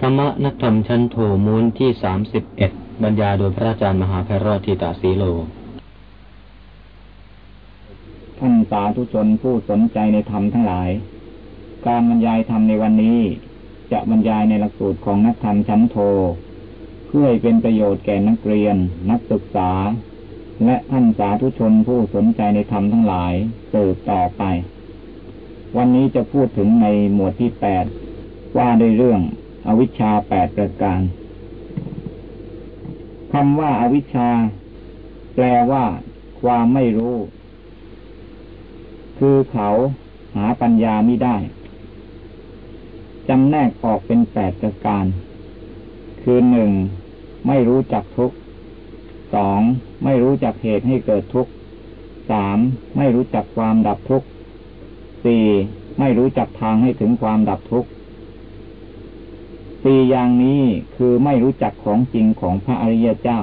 ธรรมนักธรรมชั้นโทมูลที่สามสิบเอ็ดบรรยายโดยพระอาจารย์มหาไพรอทิตาสีโล ท่านสาธุชนผู้สนใจในธรรมทั้งหลาย การบรรยายธรรมในวันนี้ จะบรรยายในหลักสูตรของนักธรรมชั้นโท เพื่อเป็นประโยชน์แก่นักเรียน นักศึกษา และท่านสาธุชนผู้สนใจในธรรมทั้งหลายสืบต่อไป วันนี้จะพูดถึงในหมวดที่แปดว่าด้วยเรื่อง อวิชชาแปดประการคำว่าอาวิชชา แปลว่า ความไม่รู้ คือเขาหาปัญญาไม่ได้จำแนกออกเป็นแปดประการ คือหนึ่งไม่รู้จักทุกสองไม่รู้จักเหตุให้เกิดทุกสามไม่รู้จักความดับทุกสี่ไม่รู้จักทางให้ถึงความดับทุกข์ สี่อย่างนี้คือไม่รู้จักของจริงของพระอริยเจ้า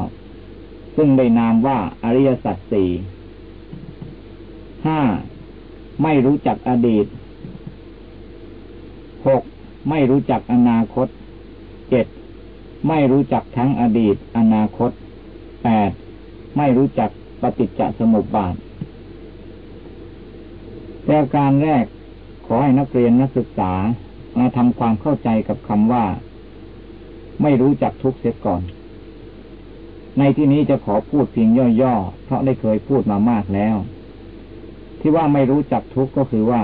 ซึ่งได้นามว่าอริยสัจสี่ห้าไม่รู้จักอดีตหกไม่รู้จักอนาคตเจ็ดไม่รู้จักทั้งอดีต อนาคตแปดไม่รู้จักปฏิจจสมุปบาทแต่การแรกขอให้นักเรียนนักศึกษามาทำความเข้าใจกับคำว่า ไม่รู้จักทุกเสียก่อน ในที่นี้จะขอพูดเพียงย่อๆ เพราะได้เคยพูดมามากแล้ว ที่ว่าไม่รู้จักทุกก็คือว่า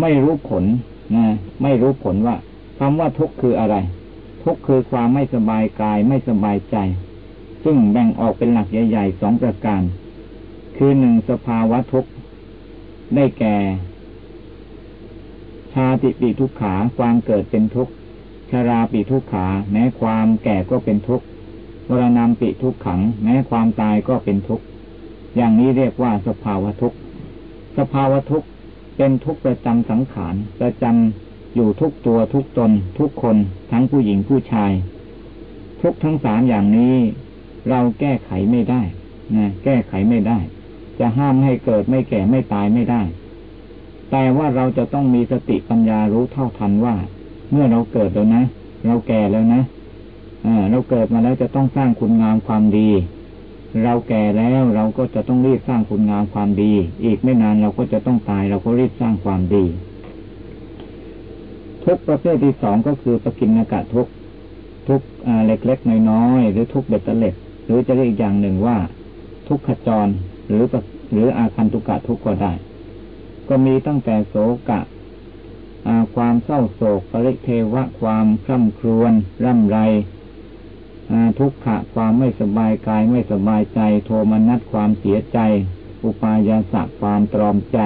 ไม่รู้ผลนะไม่รู้ผลว่าคำว่าทุกคืออะไร ทุกคือความไม่สบายกายไม่สบายใจ ซึ่งแบ่งออกเป็นหลักใหญ่ๆสองประการ คือหนึ่งสภาวะทุกได้แก่ชาติปีทุกขาความเกิดเป็นทุกข์ ราปีทุกขา แม้ความแก่ก็เป็นทุกข์วรณามปีทุกขัง แม้ความตายก็เป็นทุกข์ อย่างนี้เรียกว่าสภาวะทุกข์ สภาวะทุกข์เป็นทุกข์ประจำสังขาร ประจำอยู่ทุกตัวทุกตน ทุกคนทั้งผู้หญิงผู้ชาย ทุกทั้งสามอย่างนี้ เราแก้ไขไม่ได้นะแก้ไขไม่ได้ จะห้ามให้เกิดไม่แก่ไม่ตายไม่ได้ แต่ว่าเราจะต้องมีสติปัญญารู้เท่าทันว่า เมื่อเราเกิดแล้วนะ เราแก่แล้วนะเราเกิดมาแล้วจะต้องสร้างคุณงามความดี เราแก่แล้วเราก็จะต้องรีบสร้างคุณงามความดี อีกไม่นานเราก็จะต้องตาย เราก็รีบสร้างความดี ทุกประเภทที่สองก็คือปกินากะทุกทุกเล็กๆน้อยๆหรือทุกเบ็ดเล็ดหรือจะเรียกอีกอย่างหนึ่งว่า ทุกขจรหรือหรืออาคันตุกะทุกก็ได้ ก็มีตั้งแต่โศกะ ความเศร้าโศกปริเทวะความคร่ำครวญร่ำไรทุกขะความไม่สบายกายไม่สบายใจ โทมนัสความเสียใจ อุปายาสะความตรอมใจ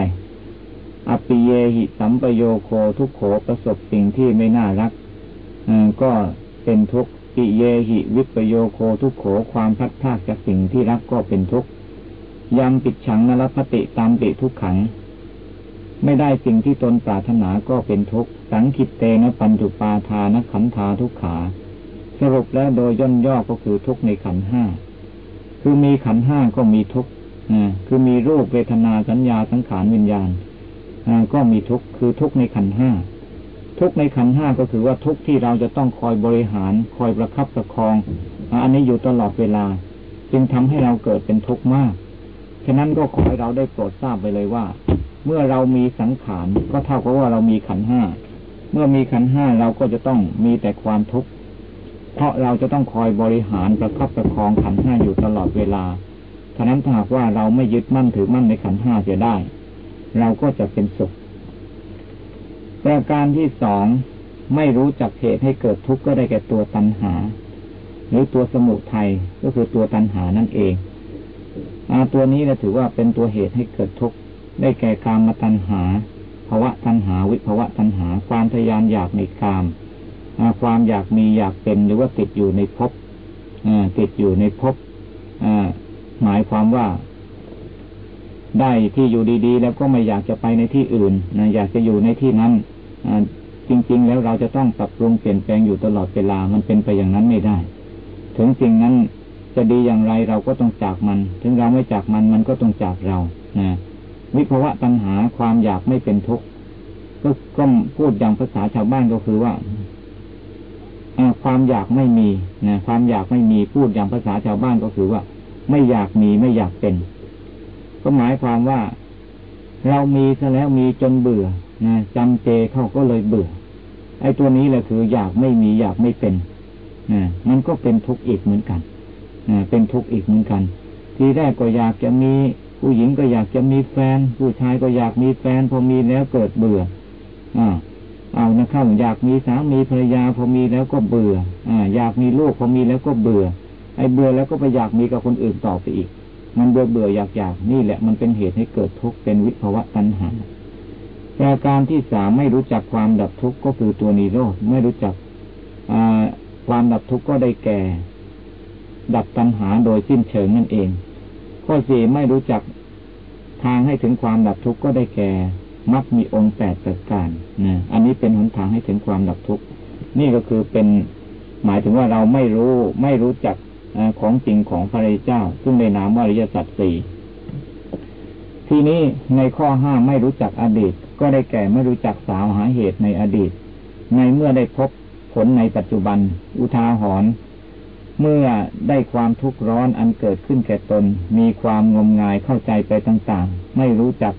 อปิเยหิสัมปโยโคทุกโขประสบสิ่งที่ไม่น่ารักก็เป็นทุกข์ปิเยหิวิปโยโคทุกโขความพัดพากจากสิ่งที่รักก็เป็นทุกข์ยำปิดฉังนรพติตามปิทุกขัง ไม่ได้สิ่งที่ตนปรารถนาก็เป็นทุกข์ สังคิตเตนะปัญจุปาทานขันธาทุกขา สรุปแล้วโดยย่นย่อก็คือทุกข์ในขันห้า คือมีขันห้าก็มีทุกข์คือมีรูปเวทนาสัญญาสังขารวิญญาณก็มีทุกข์ คือทุกข์ในขันห้า ทุกข์ในขันห้าก็คือว่าทุกข์ที่เราจะต้องคอยบริหาร คอยประคับประคอง อันนี้อยู่ตลอดเวลา จึงทำให้เราเกิดเป็นทุกข์มาก ฉะนั้นก็ขอให้เราได้โปรดทราบไปเลยว่า เมื่อเรามีสังขารก็เท่ากับว่าเรามีขันห้า เมื่อมีขันห้าเราก็จะต้องมีแต่ความทุกข์เพราะเราจะต้องคอยบริหารประคับประคองขันห้าอยู่ตลอดเวลาฉะนั้นถ้าหากว่าเราไม่ยึดมั่นถือมั่นในขันห้าจะได้ เราก็จะเป็นสุข ประการที่สองไม่รู้จักเหตุให้เกิดทุกข์ก็ได้แก่ตัวตัณหา หรือตัวสมุทัยก็คือตัวตัณหานั่นเองอาตัวนี้นะถือว่าเป็นตัวเหตุให้เกิดทุกข์ ได้แก่กามตัณหาภาวะตัณหาวิภาวะตัณหา ความทยานอยากในกามความอยากมีอยากเป็นหรือว่าติดอยู่ในภพติดอยู่ในภพหมายความว่า ได้ที่อยู่ดีๆ แล้วก็ไม่อยากจะไปในที่อื่นอยากจะอยู่ในที่นั้นจริง ๆ แล้วเราจะต้องปรับปรุงเปลี่ยนแปลงอยู่ตลอดเวลามันเป็นไปอย่างนั้นไม่ได้ ถึงสิ่งนั้นจะดีอย่างไรเราก็ต้องจากมัน ถึงเราไม่จากมันมันก็ต้องจากเรานะ วิภวะตัณหาความอยากไม่เป็นทุกข์ก็ก็พูดอย่างภาษาชาวบ้านก็คือว่าความอยากไม่มีนะความอยากไม่มีพูดอย่างภาษาชาวบ้านก็คือว่า ไม่อยากมีไม่อยากเป็น ก็หมายความว่า เรามีซะแล้วมีจนเบื่อนะจำเจเขาก็เลยเบื่อ ไอ้ตัวนี้แหละคือ อยากไม่มีอยากไม่เป็นนะมันก็เป็นทุกข์อีกเหมือนกันนะเป็นทุกข์อีกเหมือนกัน ทีแรกก็อยากจะมี ผู้หญิงก็อยากจะมีแฟน ผู้ชายก็อยากมีแฟน พอมีแล้วเกิดเบื่ออ่าเอานะครับอยากมีสามีภรรยาพอมีแล้วก็เบื่อ อ่า อยากมีลูกพอมีแล้วก็เบื่อ ไอ้เบื่อแล้วก็ไปอยากมีกับคนอื่นต่อไปอีก มันเบื่อเบื่ออยากอยากนี่แหละ มันเป็นเหตุให้เกิดทุกข์เป็นวิภวะตัณหาประการที่สามไม่รู้จักความดับทุกข์ก็คือตัวนิโรธไม่รู้จักความดับทุกข์ก็ได้แก่ ดับตัณหาโดยสิ้นเชิงนั่นเอง ข้อสี่ไม่รู้จักทางให้ถึงความดับทุกข์ก็ได้แก่มักมีองค์แปดประการนะอันนี้เป็นหนทางให้ถึงความดับทุกข์นี่ก็คือเป็นหมายถึงว่าเราไม่รู้ไม่รู้จักอของจริงของพระเจ้า ซึ่งในนามว่าริยสัจสี่ทีนี้ในข้อห้าไม่รู้จักอดีต ก็ได้แก่ไม่รู้จักสาวหาเหตุในอดีต ในเมื่อได้พบผลในปัจจุบัน อุทาหรณ์ เมื่อได้ความทุกข์ร้อนอันเกิดขึ้นแก่ตน มีความงมงายเข้าใจไปต่างๆ ไม่รู้จัก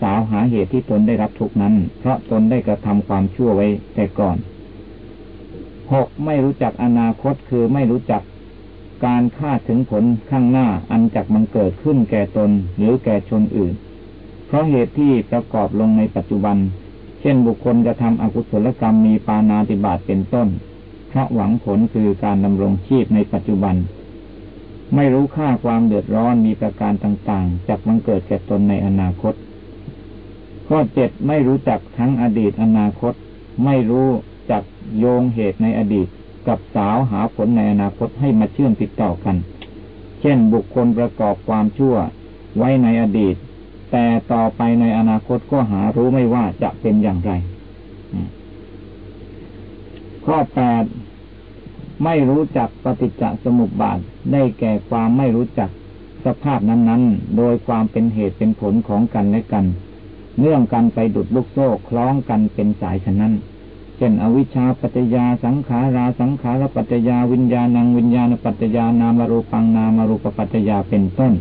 สาวหาเหตุที่ตนได้รับทุกนั้น เพราะตนได้กระทำความชั่วไว้แต่ก่อนหกไม่รู้จักอนาคตคือไม่รู้จักการคาดถึงผลข้างหน้าอันจักมันเกิดขึ้นแก่ตนหรือแก่ชนอื่น เพราะเหตุที่ประกอบลงในปัจจุบัน เช่นบุคคลจะทำอกุศลกรรมมีปานาติบาตเป็นต้น เพราะหวังผลคือการดำรงชีพในปัจจุบัน ไม่รู้ค่าความเดือดร้อนมีประการต่างๆจากมันเกิดแก่ตนในอนาคต ข้อเจ็ดไม่รู้จักทั้งอดีตอนาคต ไม่รู้จักโยงเหตุในอดีต กับสาวหาผลในอนาคตให้มาเชื่อมติดต่อกัน เช่นบุคคลประกอบความชั่วไว้ในอดีต แต่ต่อไปในอนาคตก็หารู้ไม่ว่าจะเป็นอย่างไร ข้อแปด ไม่รู้จักปฏิจจสมุปบาทได้แก่ความไม่รู้จักสภาพนั้นๆ โดยความเป็นเหตุเป็นผลของกันและกัน เนื่องกันไปดุดลูกโซ่คล้องกันเป็นสายฉะนั้น เช่นอวิชชาปัจจยาสังขาราสังขารปัจจยาวิญญาณังวิญญาณปัจจยานามารูปังนามารูปปัจจยาเป็นต้น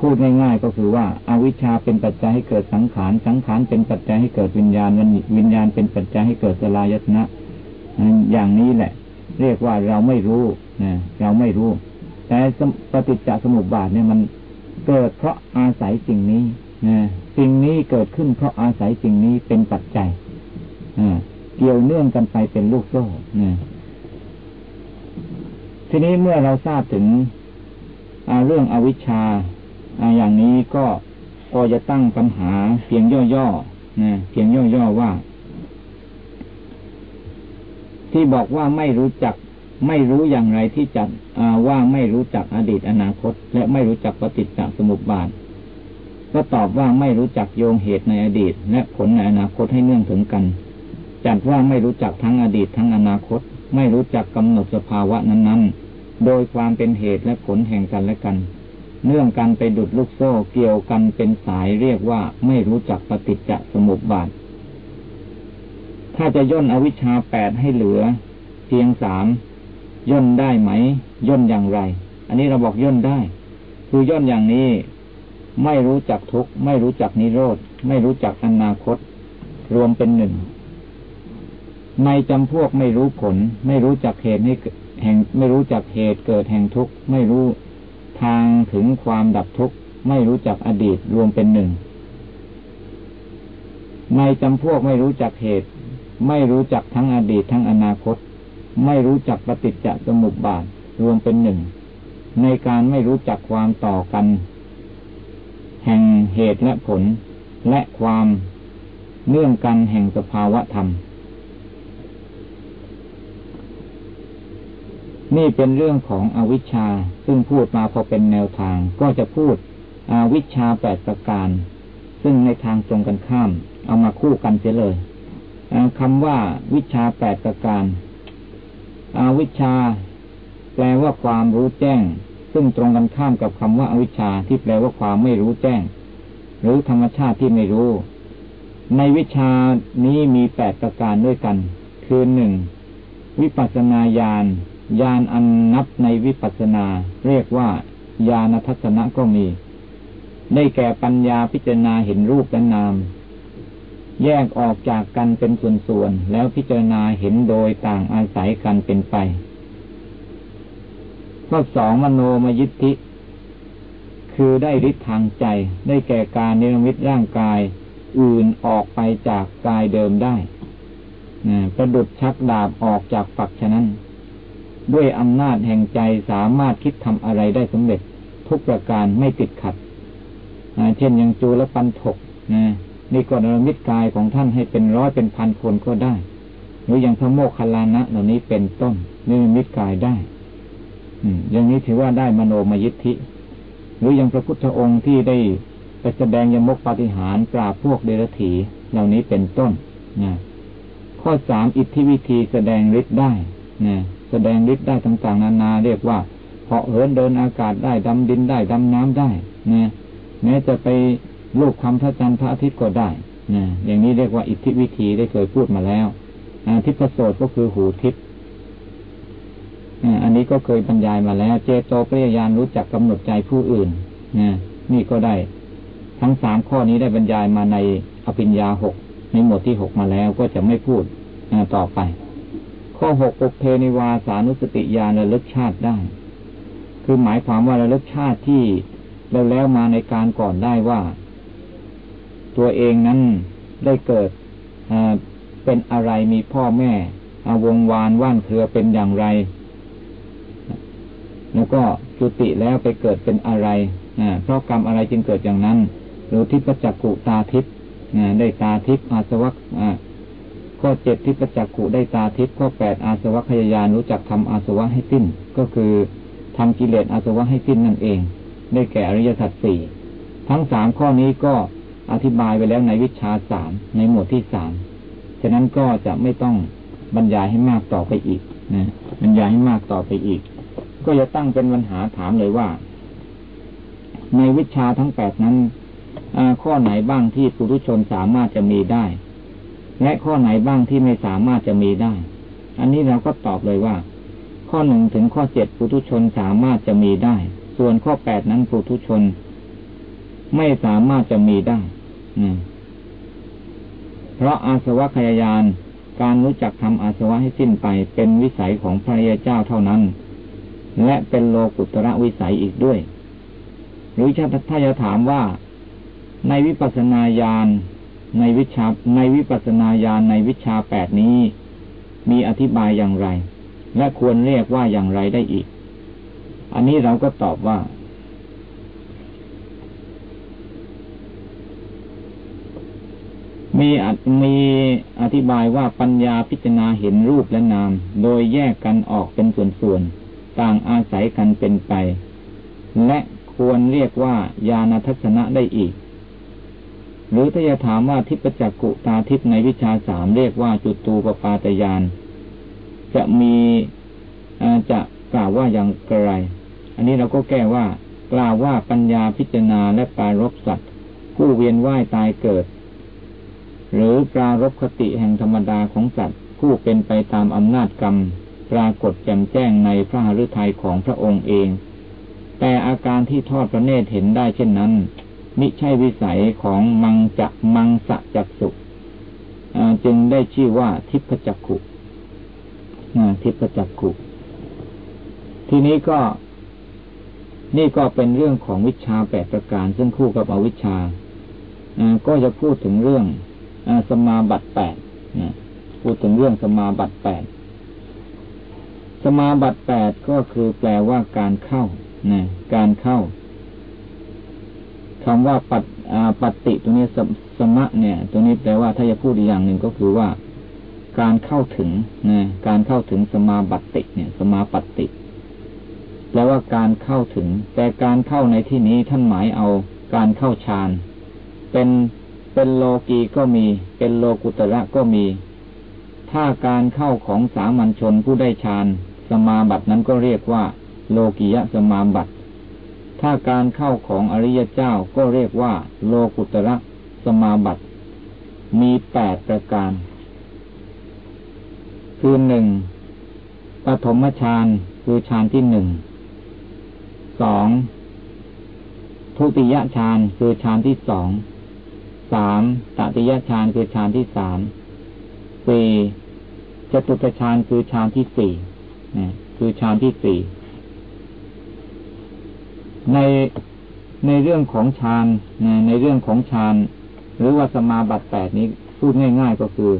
พูดง่ายๆก็คือว่าอาวิชชาเป็นปัจจัยให้เกิดสังขาร สังขารเป็นปัจจัยให้เกิดวิญญาณ วิญญาณเป็นปัจจัยให้เกิดสลายตนะ อย่างนี้แหละ เรียกว่าเราไม่รู้นะเราไม่รู้ แต่ปฏิจจสมุปบาทเนี่ยมันเกิดเพราะอาศัยสิ่งนี้นะสิ่งนี้เกิดขึ้นเพราะอาศัยสิ่งนี้เป็นปัจจัยเกี่ยวเนื่องกันไปเป็นลูกโซ่นะทีนี้เมื่อเราทราบถึงเรื่องอวิชชาอย่างนี้ก็พอจะตั้งปัญหาเพียงย่อๆนะเพียงย่อๆว่า ที่บอกว่าไม่รู้จัก ไม่รู้อย่างไรที่จะว่าไม่รู้จักอดีตอนาคต และไม่รู้จักปฏิจจสมุปบาทก็ตอบว่าไม่รู้จักโยงเหตุในอดีต และผลในอนาคตให้เนื่องถึงกัน จัดว่าไม่รู้จักทั้งอดีตทั้งอนาคต ไม่รู้จักกำหนดสภาวะนั้นๆ โดยความเป็นเหตุและผลแห่งกันและกัน เนื่องกันไปดุดลูกโซ่เกี่ยวกันเป็นสายเรียกว่าไม่รู้จักปฏิจจสมุปบาท ถ้าจะย่นอวิชชาแปดให้เหลือ เพียงสามย่นได้ไหม ย่นอย่างไร อันนี้เราบอกย่นได้ คือย่นอย่างนี้ ไม่รู้จักทุกข์ไม่รู้จักนิโรธ ไม่รู้จักอนาคต รวมเป็นหนึ่งในจำพวกไม่รู้ผล ไม่รู้จักเหตุให้แห่งไม่รู้จักเหตุเกิดแห่งทุกข์ไม่รู้ทางถึงความดับทุกข์ไม่รู้จักอดีตรวมเป็นหนึ่งในจำพวกไม่รู้จักเหตุ ไม่รู้จักทั้งอดีตทั้งอนาคต ไม่รู้จักปฏิจจสมุปบาทรวมเป็นหนึ่ง ในการไม่รู้จักความต่อกัน แห่งเหตุและผล และความเนื่องกันแห่งสภาวะธรรม นี่เป็นเรื่องของอวิชชา ซึ่งพูดมาพอเป็นแนวทาง ก็จะพูดอวิชชาแปดประการ ซึ่งในทางตรงกันข้าม เอามาคู่กันเสียเลย คำว่าวิชาแปดประการอาวิชา แปลว่าความรู้แจ้ง ซึ่งตรงกันข้ามกับคำว่าอวิชชาที่แปลว่าความไม่รู้แจ้ง หรือธรรมชาติที่ไม่รู้ ในวิชานี้มีแปดประการด้วยกัน คือหนึ่งวิปัสนาญาณญาณอันนับในวิปัสนา เรียกว่าญาณทัศนะก็มี ได้แก่ปัญญาพิจารณาเห็นรูปและนาม แยกออกจากกันเป็นส่วนๆ แล้วพิจารณาเห็นโดยต่างอาศัยกันเป็นไป ข้อสองมโนมยิทธิ คือได้ฤทธิ์ทางใจ ได้แก่การนิรมิตร่างกายอื่นออกไปจากกายเดิมได้ประดุดชักดาบออกจากฝักฉะนั้น ด้วยอำนาจแห่งใจสามารถคิดทำอะไรได้สำเร็จทุกประการไม่ติดขัด เช่นยังจูและปันถกนะ นี่ก็นรมิตกายของท่านให้เป็นร้อยเป็นพันคนก็ได้ หรืออย่างพระโมคคัลลานะเหล่านี้เป็นต้นนิรมิตกายได้อย่างนี้ถือว่าได้มโนมยิทธิ หรืออย่างพระพุทธองค์ที่ได้ไปแสดงยมกปฏิหารปราพวกเดรัจฉีเหล่านี้เป็นต้นนะข้อสามอิทธิวิธีแสดงฤทธิ์ได้นะแสดงฤทธิ์ได้ต่างๆ นานา เรียกว่าเหาะเหินเดินอากาศได้ดำดินได้ดำน้ำได้นะแม้จะไป ลูกคำพระจันทร์พระอาทิตย์ก็ได้นะอย่างนี้เรียกว่าอิทธิวิธีได้เคยพูดมาแล้วทิพโสตก็คือหูทิพอันนี้ก็เคยบรรยายมาแล้ว เจโตปริยานรู้จักกำหนดใจผู้อื่นนะนี่ก็ได้ ทั้งสามข้อนี้ได้บรรยายมาในอภิญญาหกในหมวดที่หกมาแล้วก็จะไม่พูดต่อไป ข้อหกปุเพนิวาสานุสติญาณระลึกชาติได้ คือหมายความว่าระลึกชาติที่เราแล้วมาในการก่อนได้ว่า ตัวเองนั้นได้เกิดเป็นอะไรมีพ่อแม่วงวานว่านเครือเป็นอย่างไร แล้วก็จุติแล้วไปเกิดเป็นอะไรเพราะกรรมอะไรจึงเกิดอย่างนั้นหรือทิพจักขุตาทิพได้ตาทิพอาสวัคข้อเจ็ดทิพจักขุได้ตาทิพข้อแปดอาสวัคยายานรู้จักทำอาสวะให้สิ้น ก็คือทำกิเลสอาสวะให้สิ้นนั่นเอง ได้แก่อริยสัจสี่ทั้งสามข้อนี้ก็ อธิบายไปแล้วในวิชาสามในหมวดที่สามฉะนั้นก็จะไม่ต้องบรรยายให้มากต่อไปอีกนะบรรยายให้มากต่อไปอีก ก็จะตั้งเป็นปัญหาถามเลยว่า ในวิชาทั้งแปดนั้นข้อไหนบ้างที่ปุถุชนสามารถจะมีได้ และข้อไหนบ้างที่ไม่สามารถจะมีได้ อันนี้เราก็ตอบเลยว่า ข้อหนึ่งถึงข้อเจ็ดปุถุชนสามารถจะมีได้ ส่วนข้อแปดนั้นปุถุชน ไม่สามารถจะมีได้เพราะอาสวะขยายาน การรู้จักทำอาสวะให้สิ้นไป เป็นวิสัยของพระยาเจ้าเท่านั้น และเป็นโลกุตระวิสัยอีกด้วย หรือถ้าจะถามว่า ในวิปัสนาญาณในวิชาในวิปัสนาญาณในวิชาแปดนี้ มีอธิบายอย่างไร และควรเรียกว่าอย่างไรได้อีก อันนี้เราก็ตอบว่า มีมีอธิบายว่าปัญญาพิจารณาเห็นรูปและนาม โดยแยกกันออกเป็นส่วนๆ ต่างอาศัยกันเป็นไป และควรเรียกว่าญาณทัศนะได้อีก หรือถ้าจะถามว่าทิพจักกุตาทิพในวิชาสามเรียกว่าจุตูปปาตยาน จะมีจะกล่าวว่าอย่างไร อันนี้เราก็แก้ว่า กล่าวว่าปัญญาพิจารณาและปารบสัตว์ผู้เวียนว่ายตายเกิด หรือปรารบคติแห่งธรรมดาของสัตว์ผู้เป็นไปตามอำนาจกรรม ปรากฏแจ่มแจ้งในพระหฤทัยของพระองค์เอง แต่อาการที่ทอดพระเนตรเห็นได้เช่นนั้นมิใช่วิสัยของมังจะมังสะจักสุจึงได้ชื่อว่าทิพจักขุทิพจักขุ ทีนี้ก็ นี่ก็เป็นเรื่องของวิชาแปดประการ ซึ่งคู่กับอวิชชาก็จะพูดถึงเรื่อง สมาบัติแปดพูดถึงเรื่องสมาบัติแปดสมาบัติแปดก็คือแปลว่าการเข้านะการเข้าคำว่าปัตปฏิตรงนี้สสมะเนี่ย ตรงนี้แปลว่าถ้าจะพูดอีกอย่างหนึ่งก็คือว่า การเข้าถึงนะการเข้าถึงสมาบัติเนี่ย สมาปฏิแปลว่าการเข้าถึง แต่การเข้าในที่นี้ท่านหมายเอา การเข้าฌานเป็น เป็นโลกีก็มี เป็นโลกุตระก็มี ถ้าการเข้าของสามัญชนผู้ได้ฌานสมาบัตินั้นก็เรียกว่า โลกิยะสมาบัติ ถ้าการเข้าของอริยเจ้าก็เรียกว่า โลกุตระสมาบัติ มีแปดประการ คือหนึ่งปฐมฌานคือฌานที่หนึ่ง สองทุติยฌานคือฌานที่สอง สามตติยฌานคือฌานที่สามสี่จตุตฌานคือฌานที่สี่คือฌานที่สี่ในในเรื่องของฌานในเรื่องของฌานหรือว่าสมาบัติแปดนี้พูดง่าย ๆ ก็คือ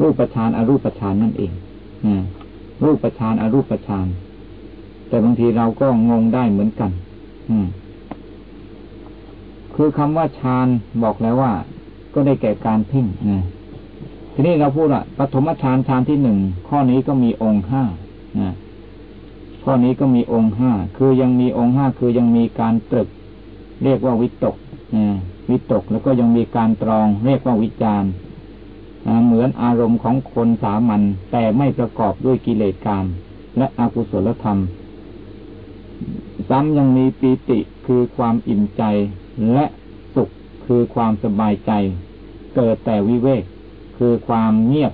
รูปฌานอรูปฌานนั่นเองรูปฌานอรูปฌานแต่บางทีเราก็งงได้เหมือนกัน อืม คือคำว่าฌานบอกแล้วว่า ก็ได้แก่การเพ่งนะทีนี้เราพูดว่าปฐมฌานฌานที่หนึ่งข้อนี้ก็มีองค์ห้านะข้อนี้ก็มีองค์ห้าคือยังมีองค์ห้าคือยังมีการตรึก เรียกว่าวิตกวิตกแล้วก็ยังมีการตรอง เรียกว่าวิจารเหมือนอารมณ์ของคนสามัญแต่ไม่ประกอบด้วยกิเลสกรรมและอกุศลธรรม ซ้ำยังมีปีติคือความอิ่มใจ และสุขคือความสบายใจ เกิดแต่วิเวก คือความเงียบ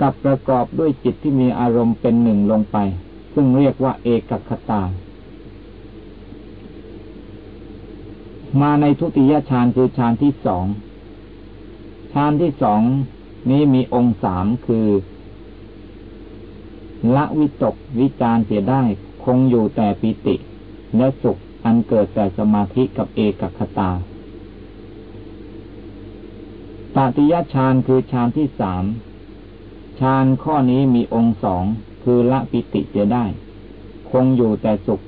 กับประกอบด้วยจิตที่มีอารมณ์เป็นหนึ่งลงไป ซึ่งเรียกว่าเอกคตา มาในทุติยฌานคือฌานที่สองฌานที่สองนี้มีองค์สามคือละวิตกวิจารเสียได้ คงอยู่แต่ปิติและสุข อันเกิดแต่สมาธิกับเอกคตาตติยฌานคือฌานที่สามฌานข้อนี้มีองค์สองคือละปิติเสียได้ คงอยู่แต่สุข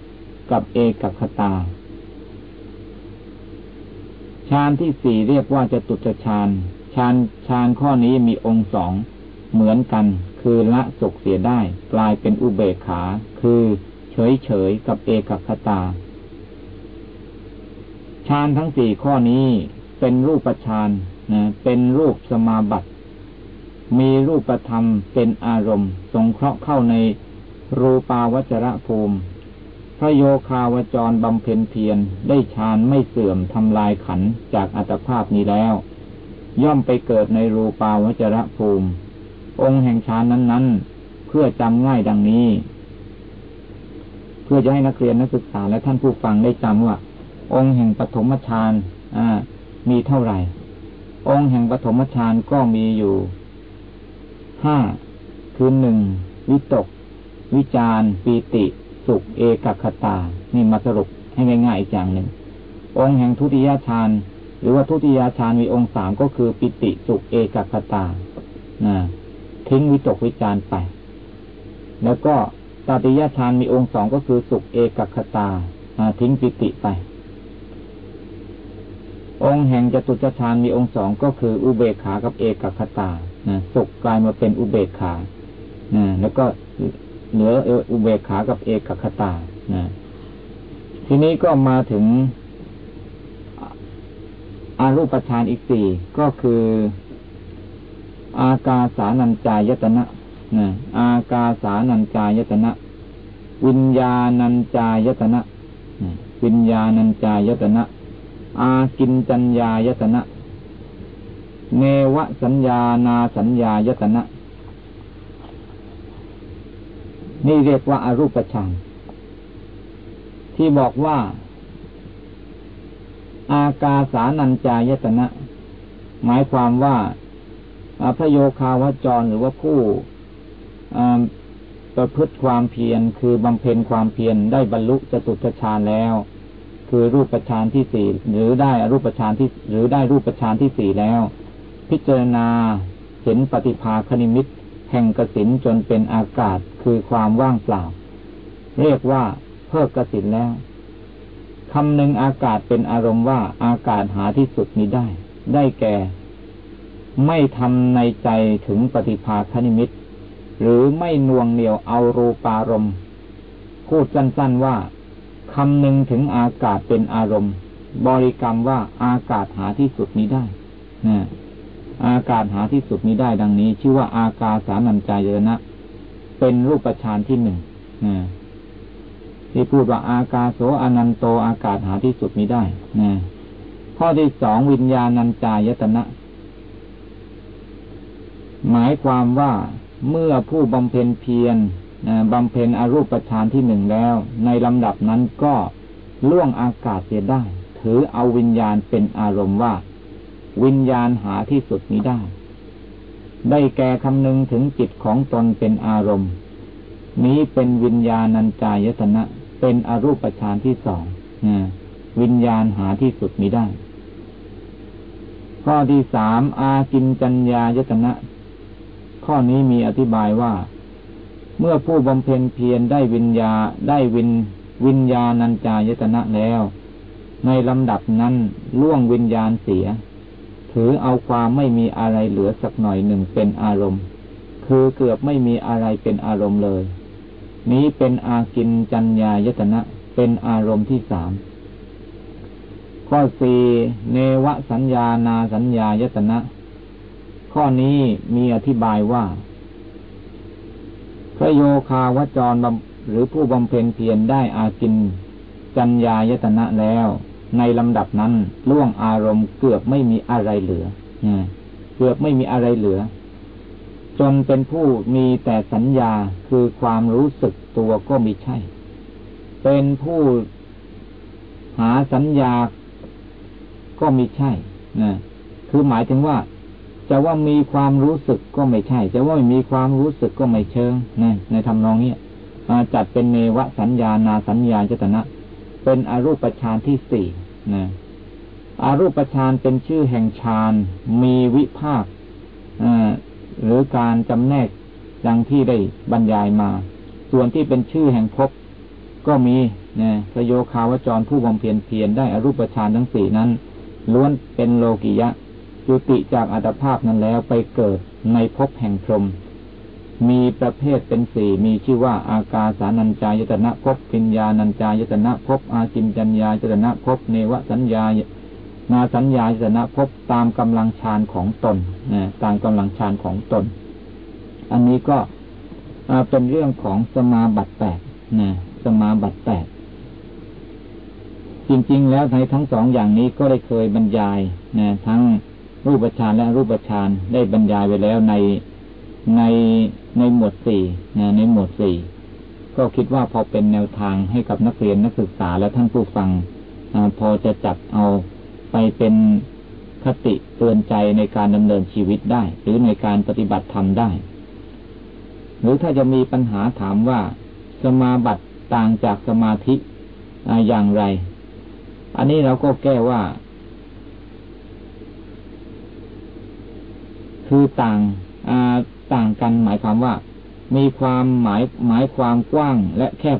กับเอกคตาฌานที่สี่เรียกว่าจะตุจฌานฌานฌานข้อนี้มีองค์สองเหมือนกัน คือละสุขเสียได้ กลายเป็นอุเบกขา คือเฉยเฉยกับเอกคตา ฌานทั้งสี่ข้อนี้เป็นรูปฌานนะเป็นรูปสมาบัติ มีรูปธรรมเป็นอารมณ์ สงเคราะห์เข้าในรูปาวจระภูมิ พระโยคาวจรบำเพ็ญเพียรได้ฌานไม่เสื่อมทำลายขันจากอัตภาพนี้แล้ว ย่อมไปเกิดในรูปาวจระภูมิ องค์แห่งฌานนั้น ๆ เพื่อจำง่ายดังนี้ เพื่อจะให้นักเรียนนักศึกษาและท่านผู้ฟังได้จำว่า องค์แห่งปฐมฌานมีเท่าไหร่ องค์แห่งปฐมฌานก็มีอยู่ห้าคือหนึ่งวิตก วิจารปีติ สุขเอกคตา นี่มาสรุปให้ง่ายๆอีกอย่างหนึ่ง องค์แห่งทุติยฌานหรือว่าทุติยฌานมีองค์สามก็คือปิติสุขเอกคตานะทิ้งวิตกวิจารไป แล้วก็ตติยฌานมีองค์สองก็คือสุขเอกคตาทิ้งปิติไป องค์แห่งจตุจฌานมีองค์สองก็คืออุเบกขากับเอกคตานะสุขกลายมาเป็นอุเบกขานะแล้วก็เหลืออุเบกขากับเอกคตานะทีนี้ก็มาถึงอารูปฌานอีกสี่ก็คือ อากาสานัญจายตนะนะอากาสานัญจายตนะ วิญญาณัญจายตนะ วิญญาณัญจายตนะ อากินจัญญายตนะ เนวสัญญานาสัญญายตนะ นี่เรียกว่าอารูปฌานที่บอกว่า อากาสานัญจายตนะ หมายความว่าพระโยคาวจรหรือว่าผู้ประพฤติความเพียรคือบำเพ็ญความเพียรได้บรรลุจตุตฌานแล้ว คือรูปฌานที่สี่หรือได้รูปฌานที่ หรือได้รูปฌานที่สี่แล้ว พิจารณาเห็นปฏิภาคณิมิตแห่งกสินจนเป็นอากาศคือความว่างเปล่า เรียกว่าเพิกกสินแล้วคำหนึ่งอากาศเป็นอารมณ์ว่าอากาศหาที่สุดนี้ได้ ได้แก่ ไม่ทำในใจถึงปฏิภาคณิมิตหรือไม่น่วงเหนียวเอารูปารมณ์ พูดสั้นๆว่า คำหนึ่งถึงอากาศเป็นอารมณ์ บริกรรมว่าอากาศหาที่สุดนี้ได้นะอากาศหาที่สุดนี้ได้ดังนี้ ชื่อว่าอากาสานัญจายนะ เป็นรูปฌานที่หนึ่งนะที่พูดว่าอากาโสอนันโตอากาศหาที่สุดนี้ได้นะข้อที่สองวิญญาณัญจายตนะ หมายความว่าเมื่อผู้บำเพ็ญเพียร บำเพ็ญอรูปฌานที่หนึ่งแล้ว ในลำดับนั้นก็ล่วงอากาศเสียได้ ถือเอาวิญญาณเป็นอารมณ์ว่า วิญญาณหาที่สุดนี้ได้ ได้แก่คำนึงถึงจิตของตนเป็นอารมณ์ นี้เป็นวิญญาณัญจายตนะ เป็นอรูปฌานที่สองวิญญาณหาที่สุดนี้ได้ ข้อที่สามอากินจัญญายตนะ ข้อนี้มีอธิบายว่า เมื่อผู้บำเพ็ญเพียรได้วิญญาได้วินวิญญาณัญจายตนะแล้ว ในลำดับนั้นล่วงวิญญาณเสีย ถือเอาความไม่มีอะไรเหลือสักหน่อยหนึ่งเป็นอารมณ์ คือเกือบไม่มีอะไรเป็นอารมณ์เลย นี้เป็นอากินจัญญายตนะเป็นอารมณ์ที่สามข้อสี่เนวสัญญานาสัญญายตนะ ข้อนี้มีอธิบายว่า ระโยคาวจรหรือผู้บำเพ็ญเพียรได้อากินจัญญายตนะแล้ว ในลำดับนั้นล่วงอารมณ์เกือบไม่มีอะไรเหลือเกือบไม่มีอะไรเหลือ จนเป็นผู้มีแต่สัญญาคือความรู้สึกตัวก็ม่ใช่ เป็นผู้หาสัญญาก็ม่ใช่นะคือหมายถึงว่า จะว่ามีความรู้สึกก็ไม่ใช่ จะว่าไม่มีความรู้สึกก็ไม่เชิงนะในทำนองนี้จัดเป็นเนวสัญญานาสัญญาจตนะ เป็นอรูปฌานที่สี่นะอารูปฌานเป็นชื่อแห่งฌานมีวิภาคหรือการจำแนกดังที่ได้บรรยายมา ส่วนที่เป็นชื่อแห่งภพก็มีนะพระโยคาวจรผู้บำเพ็ญเพียรได้อรูปฌานทั้งสี่นั้น ล้วนเป็นโลกิยะ จุติจากอัตภาพนั้นแล้วไปเกิดในภพแห่งพรหมมีประเภทเป็นสี่มีชื่อว่าอากาสานัญจายตนะภพปิญญานัญจายตนะภพอาจินจัญญายตนะภพเนวสัญญานาสัญญายตนะภพตามกำลังฌานของตนนะตามกำลังฌานของตน อันนี้ก็เป็นเรื่องของสมาบัติแปดนะสมาบัติแปดจริง ๆ แล้วในทั้งสองอย่างนี้ก็ได้เคยบรรยายนะทั้ง รูปฌานและรูปฌานได้บรรยายไว้แล้วในในในหมวดสี่ในหมวดสี่ก็คิดว่าพอเป็นแนวทางให้กับนักเรียนนักศึกษาและท่านผู้ฟังอพอจะจับเอาไปเป็นคติเตือนใจในการดำเนินชีวิตได้ หรือในการปฏิบัติธรรมได้ หรือถ้าจะมีปัญหาถามว่าสมาบัติต่างจากสมาธิอย่างไร อันนี้เราก็แก้ว่า คือต่างต่างกันหมายความว่า มีความหมายหมายความกว้างและแคบ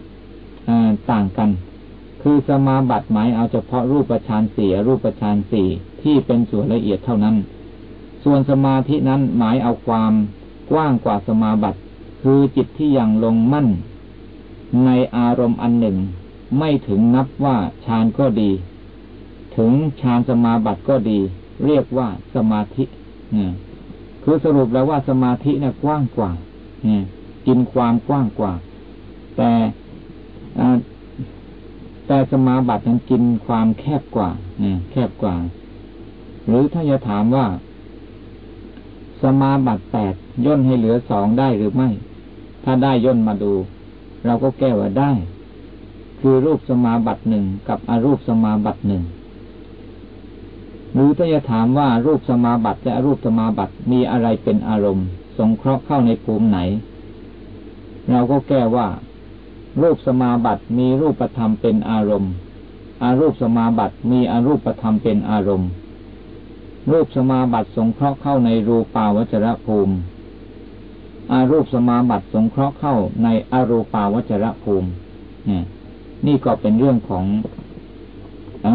ต่างกัน คือสมาบัติหมายเอาเฉพาะรูปฌานสี่รูปฌานสี่ที่เป็นส่วนละเอียดเท่านั้น ส่วนสมาธินั้นหมายเอาความกว้างกว่าสมาบัติ คือจิตที่ยังลงมั่น ในอารมณ์อันหนึ่ง ไม่ถึงนับว่าฌานก็ดี ถึงฌานสมาบัติก็ดี เรียกว่าสมาธิเนี่ย คือสรุปแล้วว่าสมาธิเนี่ยกว้างกว่ากินความกว้างกว่า แต่แต่สมาบัตินั้นกินความแคบกว่าแคบกว่า หรือถ้าจะถามว่า สมาบัติแปดย่นให้เหลือสองได้หรือไม่ ถ้าได้ย่นมาดู เราก็แก้ว่าได้ คือรูปสมาบัติหนึ่งกับอรูปสมาบัติหนึ่ง หรือถ้าจะถามว่ารูปสมาบัติและรูปสมาบัติมีอะไรเป็นอารมณ์ สงเคราะห์เข้าในภูมิไหน เราก็แก้ว่า รูปสมาบัติมีรูปธรรมเป็นอารมณ์ อารูปสมาบัติมีอารูปธรรมเป็นอารมณ์ รูปสมาบัติสงเคราะห์เข้าในรูปาวจระภูมิ อารูปสมาบัติสงเคราะห์เข้าในอรูปาวจระภูมินี่ก็เป็นเรื่องของ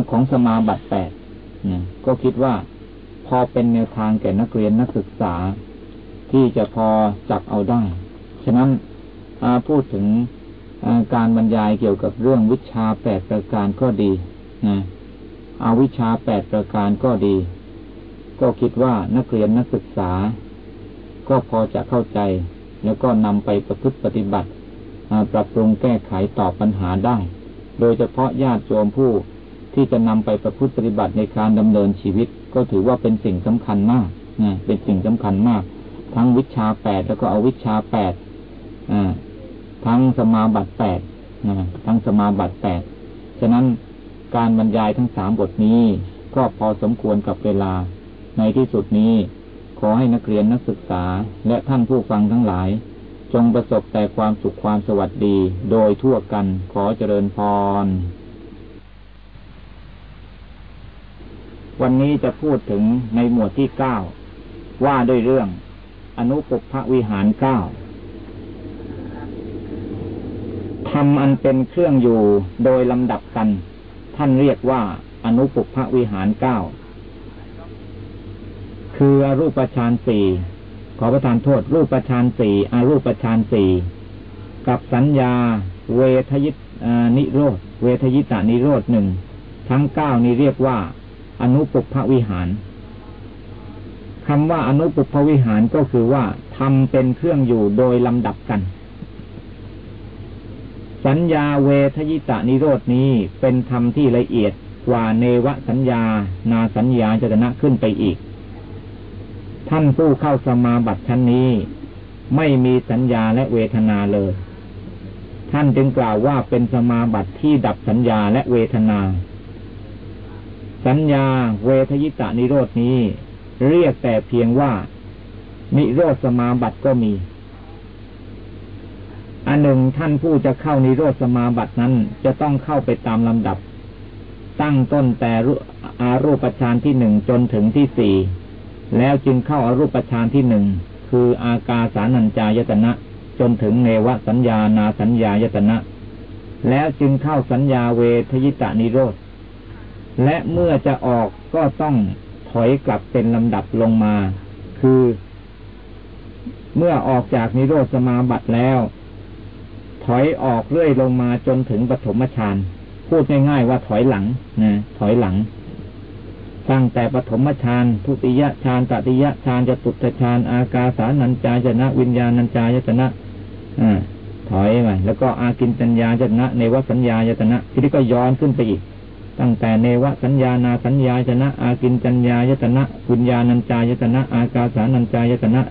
ของสมาบัติแปด ก็คิดว่าพอเป็นแนวทางแก่นักเรียนนักศึกษา ที่จะพอจับเอาได้ ฉะนั้นพูดถึงการบรรยายเกี่ยวกับเรื่องวิชาแปดประการก็ดีนะเอาวิชาแปดประการก็ดี ก็คิดว่านักเรียนนักศึกษา ก็พอจะเข้าใจ แล้วก็นำไปประพฤติปฏิบัติปรับปรุงแก้ไขตอบปัญหาได้ โดยเฉพาะญาติโยมผู้ ที่จะนำไปประพฤติปฏิบัติในการดำเนินชีวิต ก็ถือว่าเป็นสิ่งสำคัญมากนะเป็นสิ่งสำคัญมาก ทั้งวิชาแปดแล้วก็เอาวิชาแปดทั้งสมาบัติแปดทั้งสมาบัติแปดฉะนั้นการบรรยายทั้งสามบทนี้ก็พอสมควรกับเวลา ในที่สุดนี้ ขอให้นักเรียนนักศึกษาและท่านผู้ฟังทั้งหลาย จงประสบแต่ความสุขความสวัสดี โดยทั่วกันขอเจริญพร วันนี้จะพูดถึงในหมวดที่เก้าว่าด้วยเรื่อง อนุปภวิหารเก้าทำอันเป็นเครื่องอยู่โดยลำดับกัน ท่านเรียกว่า อนุปุพวิหารเก้าคืออรูปฌานสี่ขอประทานโทษ รูปฌานสี่อารูปฌานสี่กับสัญญา เวทยิตนิโรธเวทยิตานิโรธหนึ่งทั้งเก้านี้เรียกว่า อนุปุพวิหารคำว่าอนุปุพวิหารก็คือว่าทำเป็นเครื่องอยู่โดยลำดับกัน สัญญาเวทยิตานิโรดนี้เป็นธรรมที่ละเอียดกว่าเนวสัญญา นาสัญญาจตนะขึ้นไปอีก ท่านผู้เข้าสมาบัติชั้นนี้ ไม่มีสัญญาและเวทนาเลย ท่านจึงกล่าวว่าเป็นสมาบัติที่ดับสัญญาและเวทนา สัญญาเวทยิตานิโรดนี้ เรียกแต่เพียงว่า นิโรธสมาบัติก็มี อันหนึ่งท่านผู้จะเข้านิโรธสมาบัตินั้น จะต้องเข้าไปตามลำดับ ตั้งต้นแต่อารูปฌานที่หนึ่งจนถึงที่สี่แล้วจึงเข้าอารูปฌานที่หนึ่งคืออากาสานัญจายตนะ จนถึงเนวสัญญานาสัญญายตนะ แล้วจึงเข้าสัญญาเวทยิตานิโรธ และเมื่อจะออกก็ต้องถอยกลับเป็นลำดับลงมา คือ เมื่อออกจากนิโรธสมาบัติแล้ว ถอยออกเรื่อยลงมาจนถึงปฐมฌานพูดง่ายๆว่าถอยหลังนะถอยหลังตั้งแต่ปฐมฌานทุติยฌานตติยฌานจตุตฌานอากาสานัญจายนะ วิญญาณัญจายตนะอ่าถอยไปแล้วก็อากินจัญญาจนะเนวสัญญายตนะ ทีนี้ก็ย้อนขึ้นไปอีก ตั้งแต่เนวสัญญานาสัญญาจนะ อากินจัญญายตนะวิญญาณัญจายตนะ อากาสานัญจายตนะ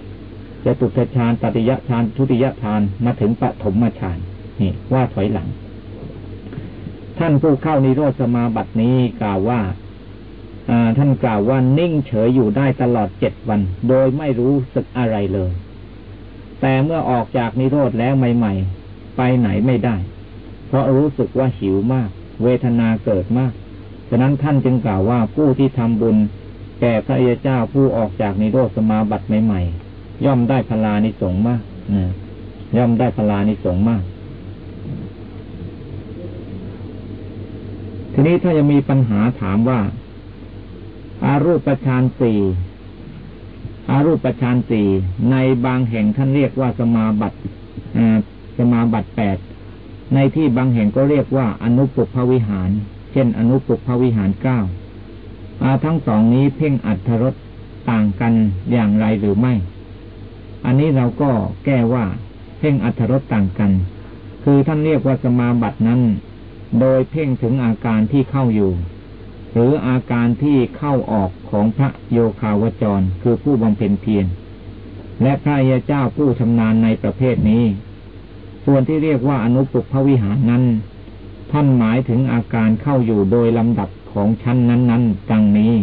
จตุตฌานตติยะฌานทุติยะฌานมาถึงปฐมฌานนี่ว่าถอยหลัง ท่านผู้เข้านิโรธสมาบัตินี้กล่าวว่าท่านกล่าวว่านิ่งเฉยอยู่ได้ตลอดเจ็ดวัน โดยไม่รู้สึกอะไรเลย แต่เมื่อออกจากนิโรธแล้วใหม่ ๆ ไปไหนไม่ได้ เพราะรู้สึกว่าหิวมาก เวทนาเกิดมาก ฉะนั้นท่านจึงกล่าวว่าผู้ที่ทำบุญ แก่พระเยเจ้าผู้ออกจากนิโรธสมาบัติใหม่ๆ ย่อมได้พลานิสงมากย่อมได้พลานิสงมาก ทีนี้ถ้ายังมีปัญหาถามว่า อารูปฌานสี่อารูปฌานสี่ในบางแห่งท่านเรียกว่าสมาบัติสมาบัติแปด ในที่บางแห่งก็เรียกว่าอนุปุพวิหาร เช่น อนุปุพวิหารเก้าทั้งสองนี้เพ่งอัตรสต่างกันอย่างไรหรือไม่ อันนี้เราก็แก้ว่า เพ่งอัธรสต่างกัน คือท่านเรียกว่าสมาบัตินั้น โดยเพ่งถึงอาการที่เข้าอยู่ หรืออาการที่เข้าออกของพระโยคาวจร คือผู้บำเพ็ญเพียรและพระยาเจ้าผู้ชำนาญในประเภทนี้ ส่วนที่เรียกว่าอนุปุพวิหารนั้น ท่านหมายถึงอาการเข้าอยู่โดยลำดับของชั้นนั้น ๆ ดังนี้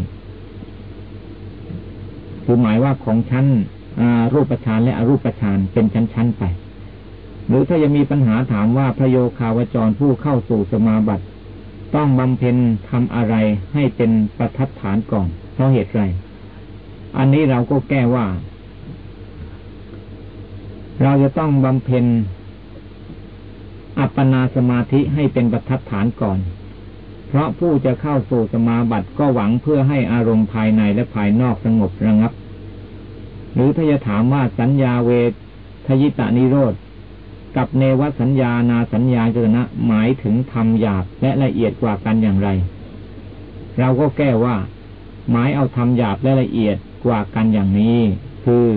คือหมายว่าของชั้นรูปฌานและอรูปฌานเป็นชั้น ๆ ไป หรือถ้ายังมีปัญหาถามว่าพระโยคาวจรผู้เข้าสู่สมาบัติ ต้องบำเพ็ญทำอะไรให้เป็นประทัดฐานก่อนเพราะเหตุไร อันนี้เราก็แก้ว่า เราจะต้องบำเพ็ญ อัปปนาสมาธิให้เป็นประทัดฐานก่อน เพราะผู้จะเข้าสู่สมาบัติก็หวังเพื่อให้อารมณ์ภายในและภายนอกสงบระงับ หรือถ้าจะถามว่าสัญญาเวทยิตานิโรธกับเนวสัญญานาสัญญาจนะ หมายถึงทำหยาบและละเอียดกว่ากันอย่างไร เราก็แก้ว่า หมายเอาทำหยาบและละเอียดกว่ากันอย่างนี้ คือ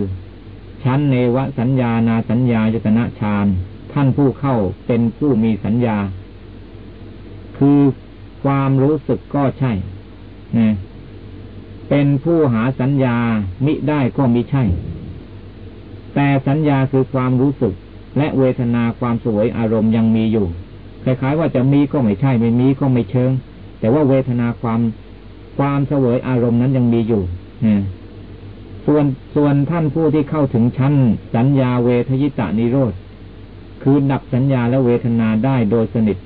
ชั้นเนวสัญญานาสัญญาจตนะฌาน ท่านผู้เข้าเป็นผู้มีสัญญา คือความรู้สึกก็ใช่นะเป็นผู้หาสัญญามิได้ก็มิใช่ แต่สัญญาคือความรู้สึก และเวทนาความสวยอารมณ์ยังมีอยู่ คล้ายๆว่าจะมีก็ไม่ใช่ ไม่มีก็ไม่เชิง แต่ว่าเวทนาความความสวยอารมณ์นั้นยังมีอยู่ส่วนส่วนท่านผู้ที่เข้าถึงชั้น สัญญาเวทยิตานิโรธ คือดับสัญญาและเวทนาได้โดยสนิท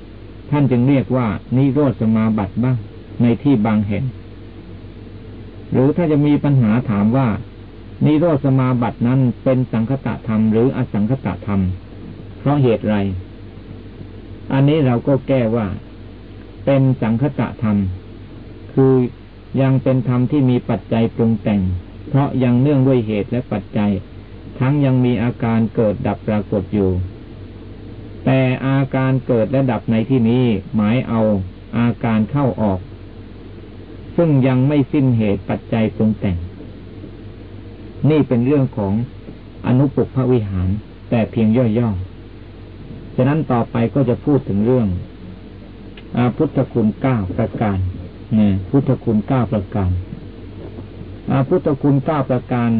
ท่านจึงเรียกว่า นิโรธสมาบัติบ้าง ในที่บางแห่ง หรือถ้าจะมีปัญหาถามว่า นิโรธสมาบัตินั้นเป็นสังคตะธรรมหรืออสังคตะธรรม เพราะเหตุไร อันนี้เราก็แก้ว่า เป็นสังคตะธรรม คือยังเป็นธรรมที่มีปัจจัยปรุงแต่ง เพราะยังเนื่องด้วยเหตุและปัจจัย ทั้งยังมีอาการเกิดดับปรากฏอยู่ แต่อาการเกิดและดับในที่นี้หมายเอาอาการเข้าออก ซึ่งยังไม่สิ้นเหตุปัจจัยปรุงแต่ง นี่เป็นเรื่องของอนุปุพวิหาร แต่เพียงย่อๆ ฉะนั้นต่อไปก็จะพูดถึงเรื่องอาพุทธคุณเก้าประการนี่พุทธคุณเก้าประการอาพุทธคุณเก้าประการ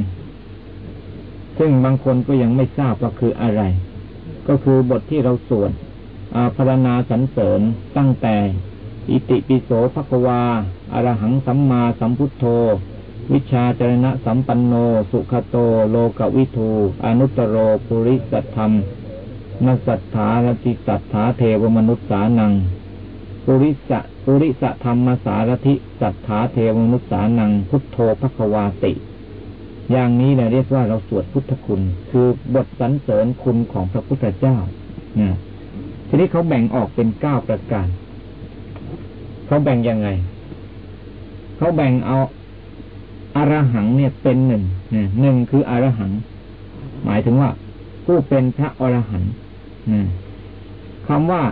ซึ่งบางคนก็ยังไม่ทราบว่าคืออะไร ก็คือบทที่เราสวดพรณนาสรรเสริญตั้งแต่อิติปิโสภควาอารหังสัมมาสัมพุทโธ วิชาจรณะสัมปันโน สุขโต โลกวิทูอนุตโรปุริสัทธรรมนัสัทธารติสัทธาเทวมนุษสานังปุริสะปุริสะธรรมสารถิสัทธาเทวมนุสานัง พุทโธภควาติ อย่างนี้เนี่ยเรียกว่าเราสวดพุทธคุณ คือบทสรรเสริญคุณของพระพุทธเจ้านะทีนี้เขาแบ่งออกเป็นเก้าประการ เขาแบ่งยังไง เขาแบ่งเอาอารหังเนี่ยเป็นหนึ่งหนึ่งคืออารหัง หมายถึงว่า ผู้เป็นพระอรหันต์คำว่า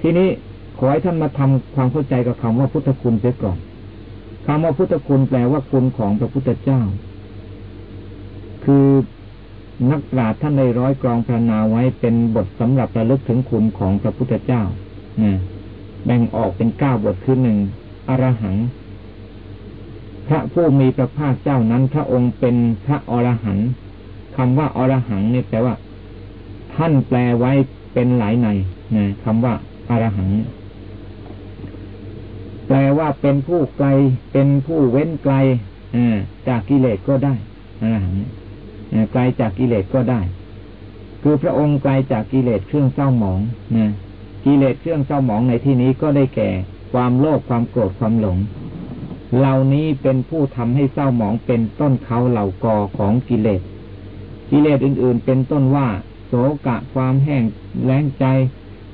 ทีนี้ขอให้ท่านมาทำความเข้าใจกับคำว่าพุทธคุณเสียก่อนคำว่าพุทธคุณแปลว่าคุณของพระพุทธเจ้า คือนักปราชญ์ท่านได้ร้อยกรองพรรณนาไว้เป็นบทสำหรับระลึกถึงคุณของพระพุทธเจ้าแบ่งออกเป็นเก้าบทคือหนึ่งอรหัง พระผู้มีพระภาคเจ้านั้น พระองค์เป็นพระอรหันต์คำว่าอรหังเนี่ยแปลว่า ท่านแปลไว้เป็นหลายในนะคำว่าอรหัง แปลว่าเป็นผู้ไกล เป็นผู้เว้นไกลจากกิเลสก็ได้อรหันต์ ไกลจากกิเลสก็ได้ คือพระองค์ไกลจากกิเลสเครื่องเศร้าหมองนะกิเลสเครื่องเศร้าหมองในที่นี้ก็ได้แก่ ความโลภความโกรธความหลง เหล่านี้เป็นผู้ทำให้เศร้าหมองเป็นต้นเขาเหล่ากอของกิเลส กิเลสอื่น ๆ เป็นต้นว่า โสกะความแห้งแล้งใจ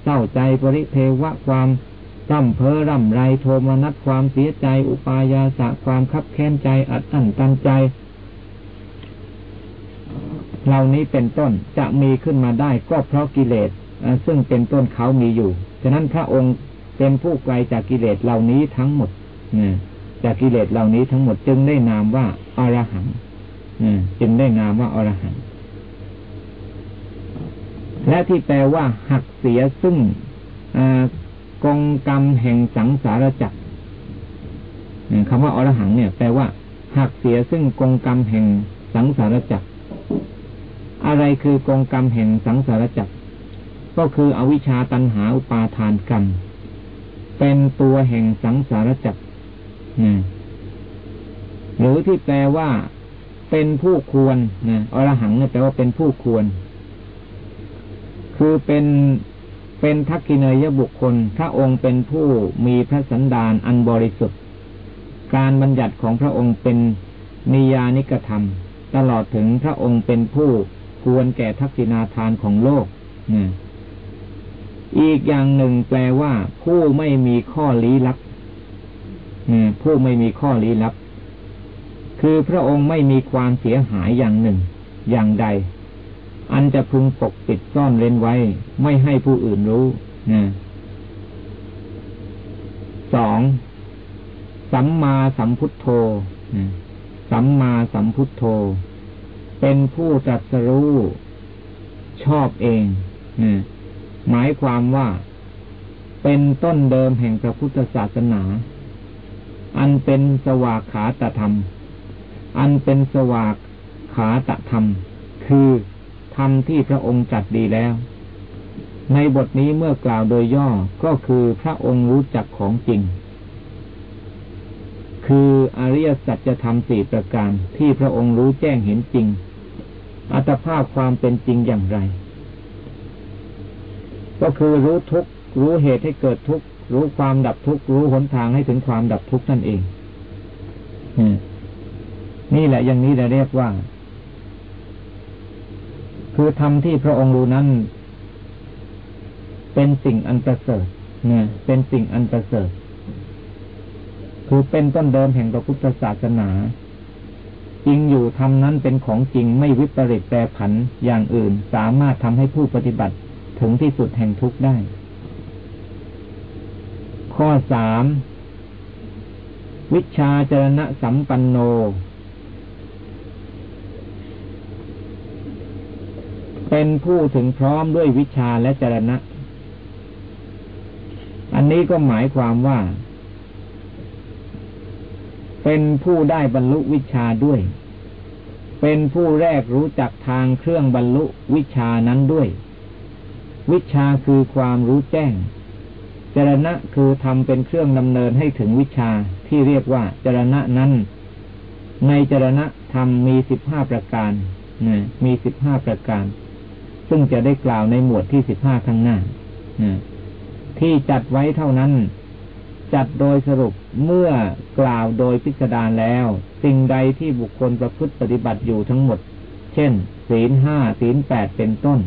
เศร้าใจปริเทวะความร่ำเพ้อร่ำไรโทมนัสความเสียใจ อุปายาสะความคับแค้นใจอัดอั้นตันใจ เหล่านี้เป็นต้นจะมีขึ้นมาได้ก็เพราะกิเลสซึ่งเป็นต้นเขามีอยู่ ฉะนั้นพระองค์เป็นผู้ไกลจากกิเลสเหล่านี้ทั้งหมดจากกิเลสเหล่านี้ทั้งหมดจึงได้นามว่าอรหังจึงได้นามว่าอรหังและที่แปลว่า หักเสียซึ่งกองกรรมแห่งสังสารจักรคำว่าอรหังเนี่ย แปลว่าหักเสียซึ่งกองกรรมแห่งสังสารจักร อะไรคือกองกรรมแห่งสังสารจักรก็คืออวิชชาตันหาอุปาทานกรรม เป็นตัวแห่งสังสารจักรหรือที่แปลว่าเป็นผู้ควรนะอรหังแปลว่าเป็นผู้ควร คือเป็นเป็นทักกิเนยบุคคล พระองค์เป็นผู้มีพระสันดานอันบริสุทธิ์ การบัญญัติของพระองค์เป็นนิยานิกธรรม ตลอดถึงพระองค์เป็นผู้ ควรแก่ทักษิณาทานของโลกนอีกอย่างหนึ่งแปลว่า ผู้ไม่มีข้อลี้ลับผู้ไม่มีข้อลี้ลับ คือพระองค์ไม่มีความเสียหายอย่างหนึ่ง อย่างใด อันจะพึงปกปิดซ่อนเล้นไว้ ไม่ให้ผู้อื่นรู้นะสองสัมมาสัมพุทโธสัมมาสัมพุทโธ เป็นผู้ตรัสรู้ชอบเองหมายความว่าเป็นต้นเดิมแห่งพระพุทธศาสนา อันเป็นสวากขาตธรรม อันเป็นสวากขาตธรรมคคือธรรมที่พระองค์จัดดีแล้ว ในบทนี้เมื่อกล่าวโดยย่อก็คือพระองค์รู้จักของจริง คืออริยสัจธรรมสี่ประการที่พระองค์รู้แจ้งเห็นจริง อัตภาพความเป็นจริงอย่างไร ก็คือรู้ทุกข์รู้เหตุให้เกิดทุกข์รู้ความดับทุกข์รู้หนทางให้ถึงความดับทุกข์นั่นเองนี่แหละอย่างนี้เราเรียกว่า คือธรรมที่พระองค์รู้นั้น เป็นสิ่งอันประเสริฐเนี่ยเป็นสิ่งอันประเสริฐ คือเป็นต้นเดิมแห่งพระพุทธศาสนา จริงอยู่ธรรมนั้นเป็นของจริงไม่วิปริตแปรผันอย่างอื่นสามารถทำให้ผู้ปฏิบัติถึงที่สุดแห่งทุกข์ได้ ข้อสามวิชาจรณะสัมปันโน เป็นผู้ถึงพร้อมด้วยวิชาและจรณะ อันนี้ก็หมายความว่า เป็นผู้ได้บรรลุวิชาด้วย เป็นผู้แรกรู้จักทางเครื่องบรรลุวิชานั้นด้วย วิชาคือความรู้แจ้ง จรณะคือทำเป็นเครื่องดำเนินให้ถึงวิชาที่เรียกว่าจรณะนั้น ในจรณะธรรมมีสิบห้าประการนะมีสิบห้าประการ ซึ่งจะได้กล่าวในหมวดที่สิบห้าข้างหน้าที่จัดไว้เท่านั้น จัดโดยสรุป เมื่อกล่าวโดยพิสดารแล้ว สิ่งใดที่บุคคลประพฤติปฏิบัติอยู่ทั้งหมด เช่น ศีลห้าศีลแปดเป็นต้น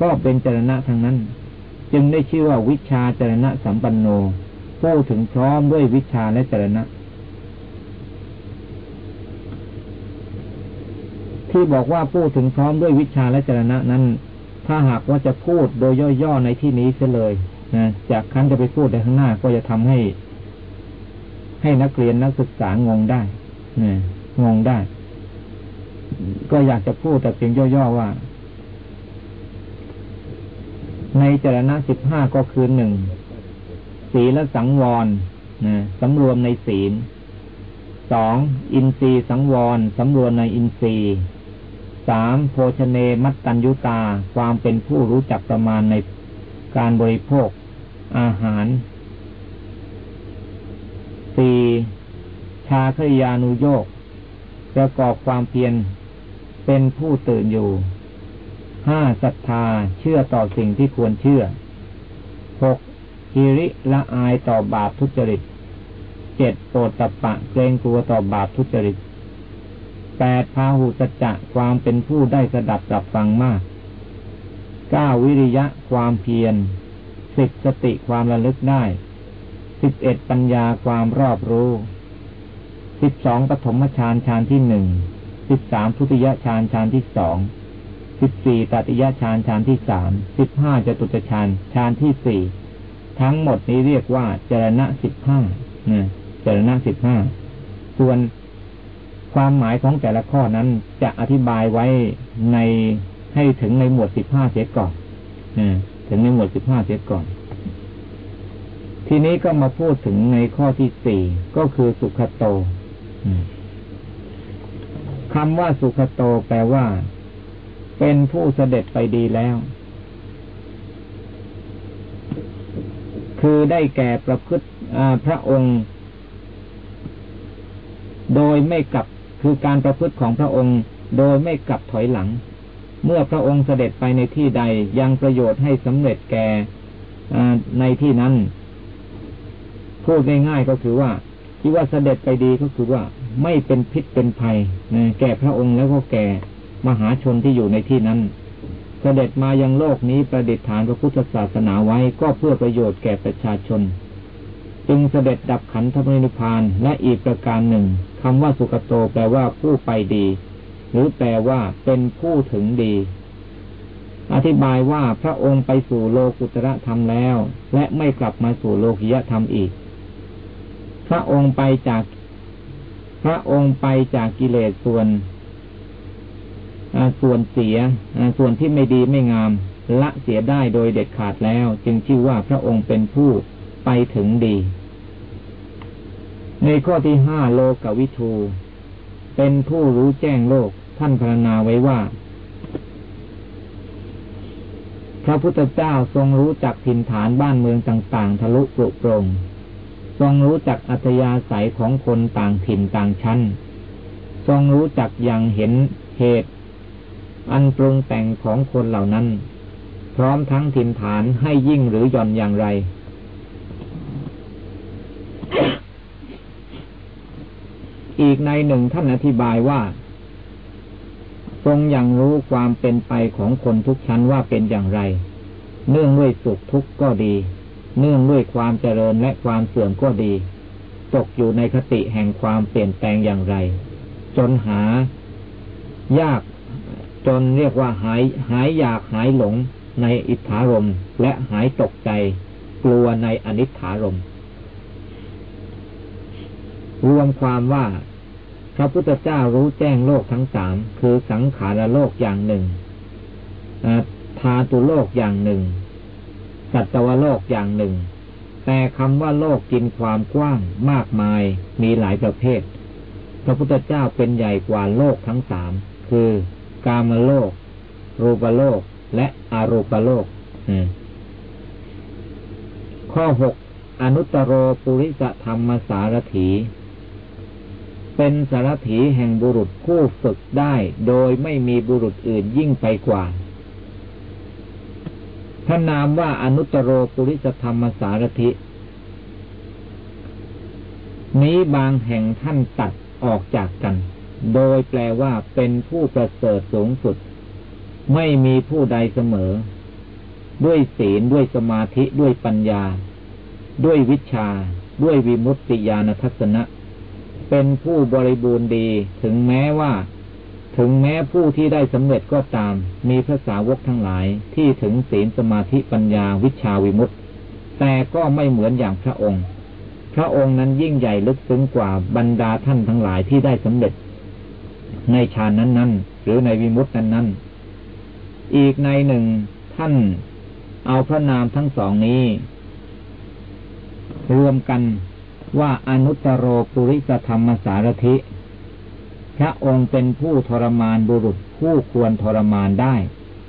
ก็เป็นจรณะทั้งนั้น จึงได้ชื่อว่าวิชาจรณะสัมปันโน ผู้ถึงพร้อมด้วยวิชาและจรณะ ที่บอกว่าพูดถึงพร้อมด้วยวิชาและจรณะนั้น ถ้าหากว่าจะพูดโดยย่อๆในที่นี้เสียเลยนะจากครั้นจะไปพูดในข้างหน้าก็จะทำให้ ให้นักเรียนนักศึกษางงได้งงได้ ก็อยากจะพูดแต่เพียงย่อๆว่า ในจรณะสิบห้าก็คือหนึ่งศีลสังวรนะสำรวมในศีลสองอินทรีสังวรสำรวมในอินทรีสามโภชเนมัตตัญยุตา ความเป็นผู้รู้จักประมาณในการบริโภค อาหารสี่ ชาคยานุโยกประกอบความเพียรเป็นผู้ตื่นอยู่ห้าศรัทธาเชื่อต่อสิ่งที่ควรเชื่อหกฮิริละอายต่อบาปทุจริตเจ็ดโปรตปะเกรงกลัวต่อบาปทุจริตแปดพาหุสจะความเป็นผู้ได้สดับรับฟังมากเก้าวิริยะความเพียรสิบสติความระลึกได้สิบเอ็ดปัญญาความรอบรู้ สิบสองปฐมฌานฌานที่หนึ่งสิบสามทุติยฌานฌานที่สองสิบสี่ตติยฌานฌานที่สามสิบห้าจตุตฌานฌานที่สี่ทั้งหมดนี้เรียกว่าเจรณะสิบห้าเจรณะสิบห้าส่วนความหมายของแต่ละข้อนั้นจะอธิบายไว้ในให้ถึงในหมวดสิบห้าเสียก่อนถึงในหมวดสิบห้าเสียก่อน ทีนี้ก็มาพูดถึงในข้อที่สี่ก็คือสุขโต คำว่าสุขโตแปลว่า เป็นผู้เสด็จไปดีแล้ว คือได้แก่ประพฤติพระองค์ โดยไม่กลับคือการประพฤติของพระองค์ โดยไม่กลับถอยหลัง เมื่อพระองค์เสด็จไปในที่ใดยังประโยชน์ให้สำเร็จแก่ในที่นั้น พูดง่ายๆก็คือว่า ที่ว่าเสด็จไปดีก็คือว่าไม่เป็นพิษเป็นภัยแก่พระองค์แล้วก็แก่มหาชนที่อยู่ในที่นั้น เสด็จมายังโลกนี้ประดิษฐานพระพุทธศาสนาไว้ก็เพื่อประโยชน์แก่ประชาชน จึงเสด็จดับขันธปรินิพานและอีกประการหนึ่งคำว่าสุขโตแปลว่าผู้ไปดี หรือแปลว่าเป็นผู้ถึงดี อธิบายว่าพระองค์ไปสู่โลกุตระธรรมแล้ว และไม่กลับมาสู่โลกิยธรรมอีก พระองค์ไปจาก พระองค์ไปจากกิเลสส่วนส่วนเสียส่วนที่ไม่ดีไม่งาม ละเสียได้โดยเด็ดขาดแล้ว จึงชื่อว่าพระองค์เป็นผู้ไปถึงดี ในข้อที่ห้าโลกวิทู เป็นผู้รู้แจ้งโลกท่านพรรณนาไว้ว่า พระพุทธเจ้าทรงรู้จักถิ่นฐานบ้านเมืองต่าง ๆ ทะลุปรุโปรง ทรงรู้จักอัตยาศัยของคนต่างถิ่นต่างชั้น ทรงรู้จักอย่างเห็นเหตุ อันปรุงแต่งของคนเหล่านั้น พร้อมทั้งถิ่นฐานให้ยิ่งหรือหย่อนอย่างไร อีกในหนึ่งท่านอธิบายว่า ทรงอย่างรู้ความเป็นไปของคนทุกชั้นว่าเป็นอย่างไร เนื่องด้วยสุขทุกข์ก็ดี เนื่องด้วยความเจริญและความเสื่อมก็ดี ตกอยู่ในคติแห่งความเปลี่ยนแปลงอย่างไร จนหายากจนเรียกว่าหายหายอยากหายหลงในอิทธารมและหายตกใจ กลัวในอนิถารมรวมความว่า พระพุทธเจ้ารู้แจ้งโลกทั้งสามคือสังขารโลกอย่างหนึ่งธาตุโลกอย่างหนึ่ง สัตวโลกอย่างหนึ่ง แต่คำว่าโลกกินความกว้างมากมายมีหลายประเภท พระพุทธเจ้าเป็นใหญ่กว่าโลกทั้งสาม คือกามโลก รูปโลก และอารูปโลก ข้อหกอนุตตรโรปุริสธรรมสารถี เป็นสารถีแห่งบุรุษผู้ฝึกได้ โดยไม่มีบุรุษอื่นยิ่งไปกว่า พระนามว่าอนุตตรโรปุริสธรรมสารถิ นี้บางแห่งท่านตัดออกจากกัน โดยแปลว่าเป็นผู้ประเสริฐสูงสุด ไม่มีผู้ใดเสมอ ด้วยศีลด้วยสมาธิด้วยปัญญา ด้วยวิชา ด้วยวิมุตติญาณทัศนะ เป็นผู้บริบูรณ์ดีถึงแม้ว่า ถึงแม้ผู้ที่ได้สำเร็จก็ตาม มีพระสาวกทั้งหลายที่ถึงศีลสมาธิปัญญาวิชาวิมุตติ แต่ก็ไม่เหมือนอย่างพระองค์ พระองค์นั้นยิ่งใหญ่ลึกซึ้งกว่าบรรดาท่านทั้งหลายที่ได้สำเร็จ ในฌานนั้น ๆ หรือในวิมุตตินั้น ๆ อีกในหนึ่งท่าน เอาพระนามทั้งสองนี้ รวมกันว่าอนุตตรโปุริสธรรมสารถิ พระองค์เป็นผู้ทรมานบุรุษผู้ควรทรมานได้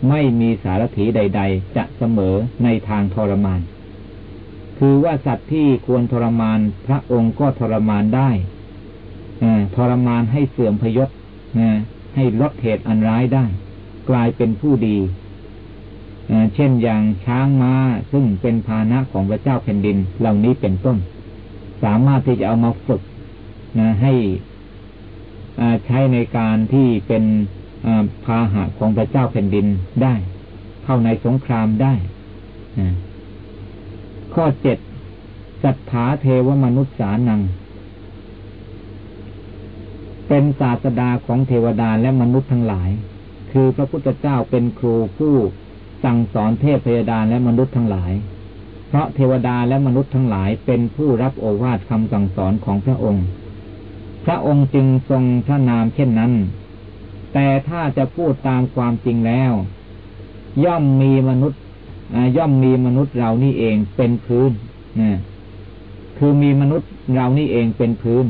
ไม่มีสารถีใด ๆ จะเสมอในทางทรมาน คือว่าสัตว์ที่ควรทรมาน พระองค์ก็ทรมานได้ทรมานให้เสื่อมพยศให้ลดเหตุอันร้ายได้ กลายเป็นผู้ดีเช่นอย่างช้างม้าซึ่งเป็นภาณะของพระเจ้าแผ่นดินเหล่านี้เป็นต้น สามารถที่จะเอามาฝึกให้ ใช้ในการที่เป็นพาหะของพระเจ้าแผ่นดินได้ เข้าในสงครามได้ ข้อเจ็ดสัทธาเทวมนุษย์สานัง เป็นศาสดาของเทวดาและมนุษย์ทั้งหลาย คือพระพุทธเจ้าเป็นครูผู้สั่งสอนเทพเทวดาและมนุษย์ทั้งหลาย เพราะเทวดาและมนุษย์ทั้งหลายเป็นผู้รับโอวาทคำสั่งสอนของพระองค์ พระองค์จึงทรงพระนามเช่นนั้น แต่ถ้าจะพูดตามความจริงแล้ว ย่อมมีมนุษย์ย่อมมีมนุษย์เรานี่เองเป็นพื้นนะคือมีมนุษย์เรานี่เองเป็นพื้น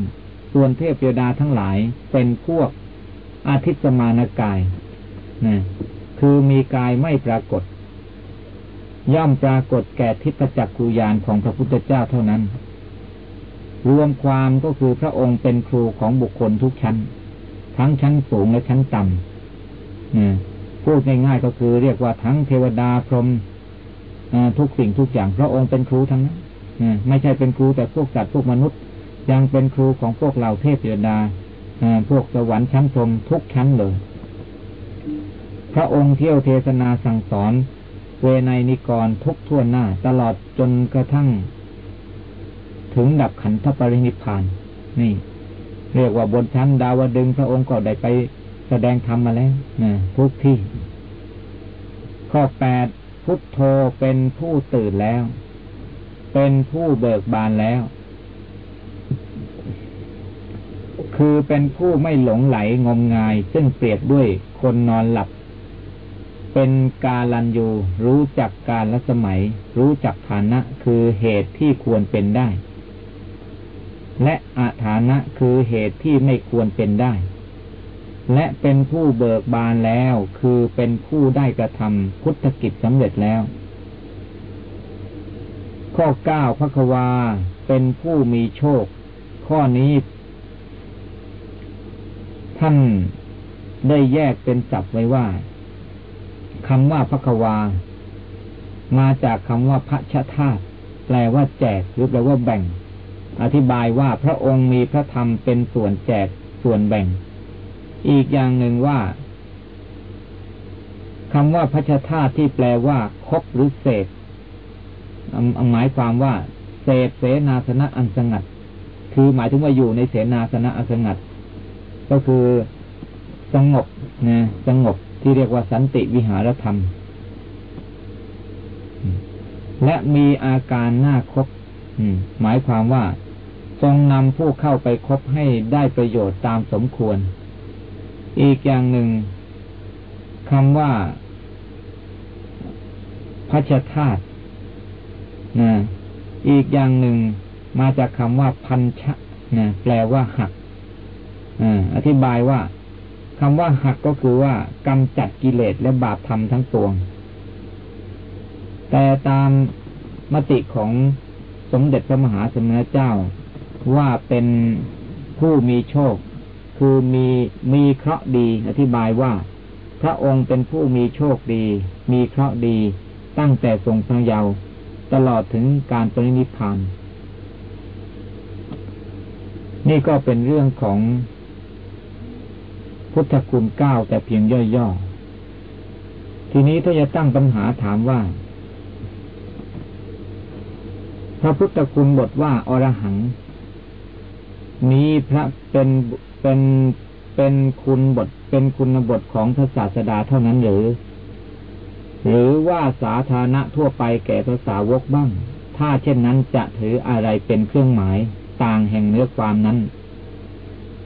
ส่วนเทพเทวดาทั้งหลายเป็นพวกอาทิตสมานกายนะคือมีกายไม่ปรากฏ ย่อมปรากฏแก่ทิพจักกุยานของพระพุทธเจ้าเท่านั้น รวมความก็คือพระองค์เป็นครูของบุคคลทุกชั้น ทั้งชั้นสูงและชั้นต่ำพูดง่ายๆก็คือเรียกว่าทั้งเทวดาพรหมทุกสิ่งทุกอย่าง พระองค์เป็นครูทั้งนั้นไม่ใช่เป็นครูแต่พวกสัตว์พวกมนุษย์ ยังเป็นครูของพวกเราเทพเทวดาพวกสวรรค์ชั้นพรหมทุกชั้นเลย พระองค์เที่ยวเทศนาสั่งสอน เวไนนิกรทุกทั่วหน้า ตลอดจนกระทั่ง ถึงดับขันธปรินิพาน นี่ เรียกว่าบนชั้นดาวดึงพระองค์ก็ได้ไปแสดงธรรมมาแล้วนะทุกที่ ข้อแปดพุทโธเป็นผู้ตื่นแล้ว เป็นผู้เบิกบานแล้ว คือเป็นผู้ไม่หลงไหลงมงาย ซึ่งเปรียบด้วยคนนอนหลับ เป็นกาลันยูรู้จักการละสมัย รู้จักฐานะคือเหตุที่ควรเป็นได้ และอาฐานะคือเหตุที่ไม่ควรเป็นได้ และเป็นผู้เบิกบานแล้วคือเป็นผู้ได้กระทำพุทธกิจสำเร็จแล้ว ข้อเก้าพระควาเป็นผู้มีโชค ข้อนี้ท่านได้แยกเป็นศัพท์ไว้ว่าคำว่าพระควา มาจากคำว่าพระชาธาตแปลว่าแจกหรือแปลว่าแบ่ง อธิบายว่าพระองค์มีพระธรรมเป็นส่วนแจกส่วนแบ่ง อีกอย่างหนึ่งว่าคำว่าพระชาธาตุที่แปลว่าคบหรือเศษหมายความว่าเศษเสนาสนะอันสงัด คือหมายถึงว่าอยู่ในเสนาสนะอันสงัด ก็คือสงบนะสงบที่เรียกว่าสันติวิหารธรรม และมีอาการหน่าคบหมายความว่า ทรงนำผู้เข้าไปคบให้ได้ประโยชน์ตามสมควร อีกอย่างหนึ่งคำว่าพัชธาตุนะอีกอย่างหนึ่งมาจากคำว่าพันชะนะแปลว่าหักอธิบายว่าคำว่าหักก็คือว่ากำจัดกิเลสและบาปธรรมทั้งปวง แต่ตามมติของสมเด็จพระมหาสมณเจ้า ว่าเป็นผู้มีโชค คือมีมีเคราะห์ดี อธิบายว่า พระองค์เป็นผู้มีโชคดี มีเคราะห์ดี ตั้งแต่ทรงพระเยาว์ตลอดถึงการปรินิพพานนี่ก็เป็นเรื่องของพุทธคุณเก้าแต่เพียงย่อๆ ทีนี้ถ้าจะตั้งปัญหาถามว่า พระพุทธคุณบทว่าอรหัง มีพระเป็นเป็นเป็นคุณบทเป็นคุณบทของพระศาสดาเท่านั้นหรือ หรือว่าสาธารณะทั่วไปแก่ภาษาวกบ้าง ถ้าเช่นนั้นจะถืออะไรเป็นเครื่องหมายต่างแห่งเนื้อความนั้น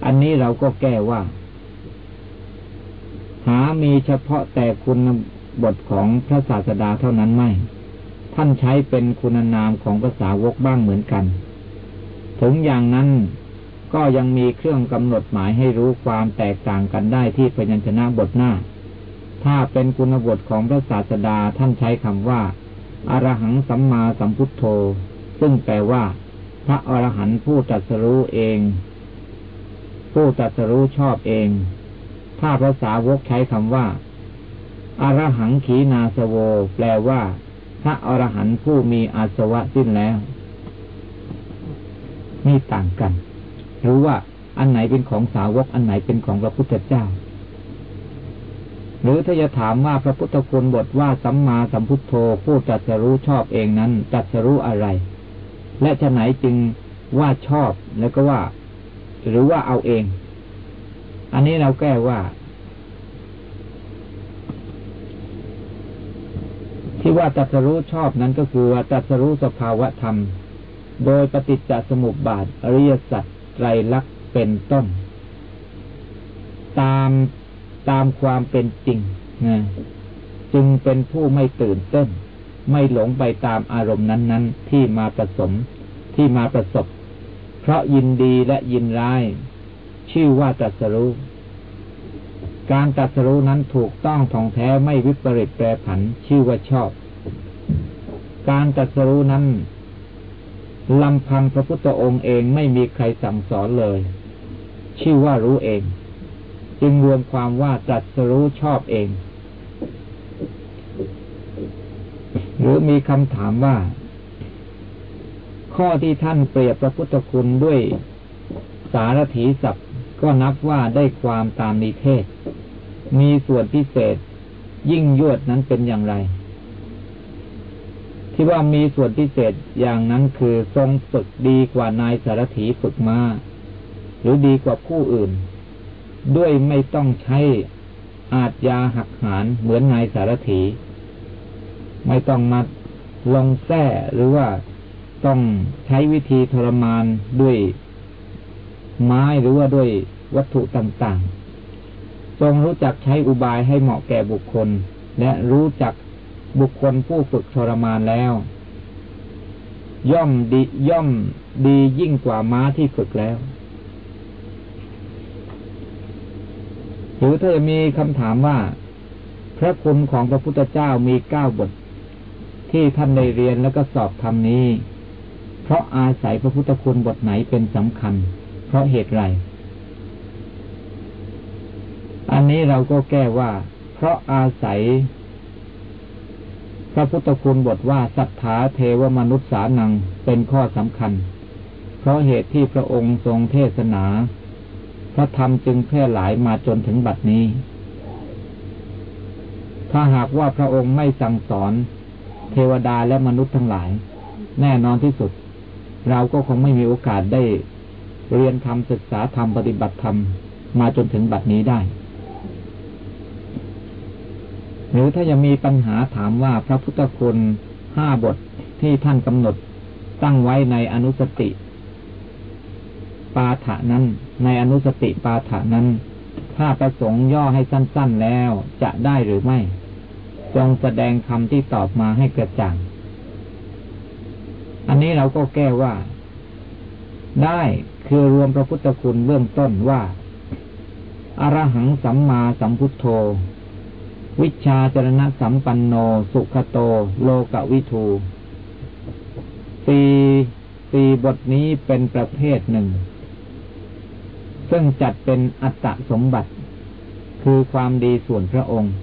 อันนี้เราก็แก้ว่า หามีเฉพาะแต่คุณบทของพระศาสดาเท่านั้นไม่ ท่านใช้เป็นคุณนามของภาษาวกบ้างเหมือนกัน ถึงอย่างนั้น ก็ยังมีเครื่องกำหนดหมายให้รู้ความแตกต่างกันได้ที่พยัญชนะบทหน้า ถ้าเป็นคุณบทของพระศาสดาท่านใช้คำว่าอารหังสัมมาสัมพุทโธ ซึ่งแปลว่า พระอรหันต์ผู้ตรัสรู้เอง ผู้ตรัสรู้ชอบเอง ถ้าภาษาวกใช้คำว่าอารหังขีนาสโว แปลว่า พระอรหันต์ผู้มีอาสวะสิ้นแล้ว นี่ต่างกัน รือว่าอันไหนเป็นของสาวกอันไหนเป็นของพระพุทธเจ้า หรือถ้าจะถามว่าพระพุทธคุณบทว่าสัมมาสัมพุทโธผู้จัดสรู้ชอบเองนั้นจัดสรู้อะไร และจะไหนจึงว่าชอบแล้วก็ว่า หรือว่าเอาเอง อันนี้เราแก้ว่า ที่ว่าตัสรู้ชอบนั้นก็คือว่าตัสรู้สภาวะธรรม โดยปฏิจจสมุปบาทอริยสัจ ไตรลักษณ์เป็นต้น ตามตามความเป็นจริงนะจึงเป็นผู้ไม่ตื่นเต้น ไม่หลงไปตามอารมณ์นั้น ๆ ที่มาผสมที่มาประสบ เพราะยินดีและยินร้าย ชื่อว่าตัสรู้การตัสรู้นั้นถูกต้องท่องแท้ไม่วิปริตแปรผันชื่อว่าชอบ การตัสรู้นั้น ลำพังพระพุทธองค์เองไม่มีใครสั่งสอนเลย ชื่อว่ารู้เอง จึงรวมความว่าตรัสรู้ชอบเอง หรือมีคำถามว่า ข้อที่ท่านเปรียบพระพุทธคุณด้วยสารถีศัพท์ก็นับว่าได้ความตามนิเทศ มีส่วนพิเศษยิ่งยวดนั้นเป็นอย่างไร ที่ว่ามีส่วนพิเศษอย่างนั้นคือทรงฝึกดีกว่านายสารถีฝึกมา หรือดีกว่าผู้อื่น ด้วยไม่ต้องใช้อาจยาหักหานเหมือนนายสารถี ไม่ต้องมาลงแท้หรือว่าต้องใช้วิธีทรมานด้วยไม้หรือว่าด้วยวัตถุต่างๆ ทรงรู้จักใช้อุบายให้เหมาะแก่บุคคล และรู้จัก บุคคลผู้ฝึกทรมานแล้ว ย่อมดีย่อมดียิ่งกว่าม้าที่ฝึกแล้ว หรือถ้าจะมีคำถามว่า พระคุณของพระพุทธเจ้ามีเก้าบท ที่ท่านได้เรียนแล้วก็สอบทำนี้ เพราะอาศัยพระพุทธคุณบทไหนเป็นสำคัญ เพราะเหตุไร อันนี้เราก็แก้ว่า เพราะอาศัย พระพุทธคุณบทว่าสัทธาเทวมนุษย์สานังเป็นข้อสำคัญ เพราะเหตุที่พระองค์ทรงเทศนา พระธรรมจึงแพร่หลายมาจนถึงบัดนี้ ถ้าหากว่าพระองค์ไม่สั่งสอน เทวดาและมนุษย์ทั้งหลาย แน่นอนที่สุด เราก็คงไม่มีโอกาสได้ เรียนธรรมศึกษาธรรมปฏิบัติธรรมมาจนถึงบัดนี้ได้ หรือถ้ายังมีปัญหาถามว่าพระพุทธคุณห้าบทที่ท่านกำหนดตั้งไว้ในอนุสติ ปาฐะนั้น ในอนุสติปาฐะนั้น ถ้าประสงค์ย่อให้สั้น ๆแล้วจะได้หรือไม่ จงแสดงคำที่ตอบมาให้กระจ่าง อันนี้เราก็แก้ว่า ได้คือรวมพระพุทธคุณเบื้องต้นว่าอรหังสัมมาสัมพุทโธ วิชาจรณะสัมปันโน สุขโต โลกวิทูสี่สี่บทนี้เป็นประเภทหนึ่ง ซึ่งจัดเป็นอัตตสมบัติ คือความดีส่วนพระองค์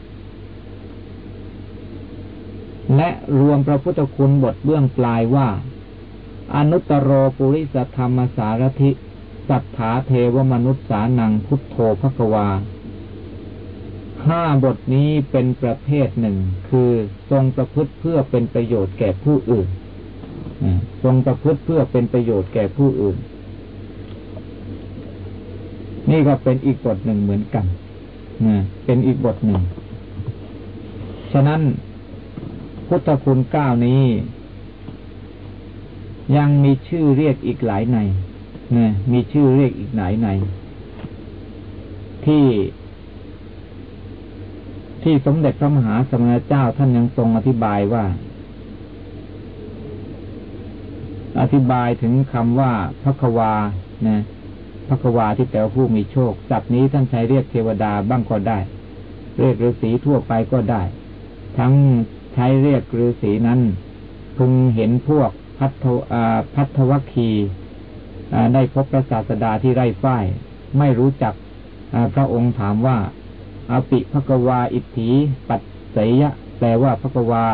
และรวมพระพุทธคุณบทเบื้องปลายว่า อนุตตรโรปุริสธรรมสารถิสัทธาเทวมนุษย์สานังพุทโธภควา ห้าบทนี้เป็นประเภทหนึ่ง คือทรงประพฤติเพื่อเป็นประโยชน์แก่ผู้อื่นทรงประพฤติเพื่อเป็นประโยชน์แก่ผู้อื่น นี่ก็เป็นอีกบทหนึ่งเหมือนกันเป็นอีกบทหนึ่ง ฉะนั้นพุทธคุณเก้านี้ ยังมีชื่อเรียกอีกหลายในนะมีชื่อเรียกอีกหลายในที่ ที่สมเด็จพระมหาสมณเจ้าท่านยังทรงอธิบายว่า อธิบายถึงคำว่าพระควานะพระควาที่แปลผู้มีโชคศัพท์นี้ท่านใช้เรียกเทวดาบ้างก็ได้ เรียกฤาษีทั่วไปก็ได้ ทั้งใช้เรียกฤาษีนั้นพึงเห็นพวกพัทพัทวัคคีได้พบพระศาสดาที่ไร่ฝ้าย ไม่รู้จักพระองค์ถามว่า อปิพระกวาอิทธิปัตสยะ แปลว่าพระกวา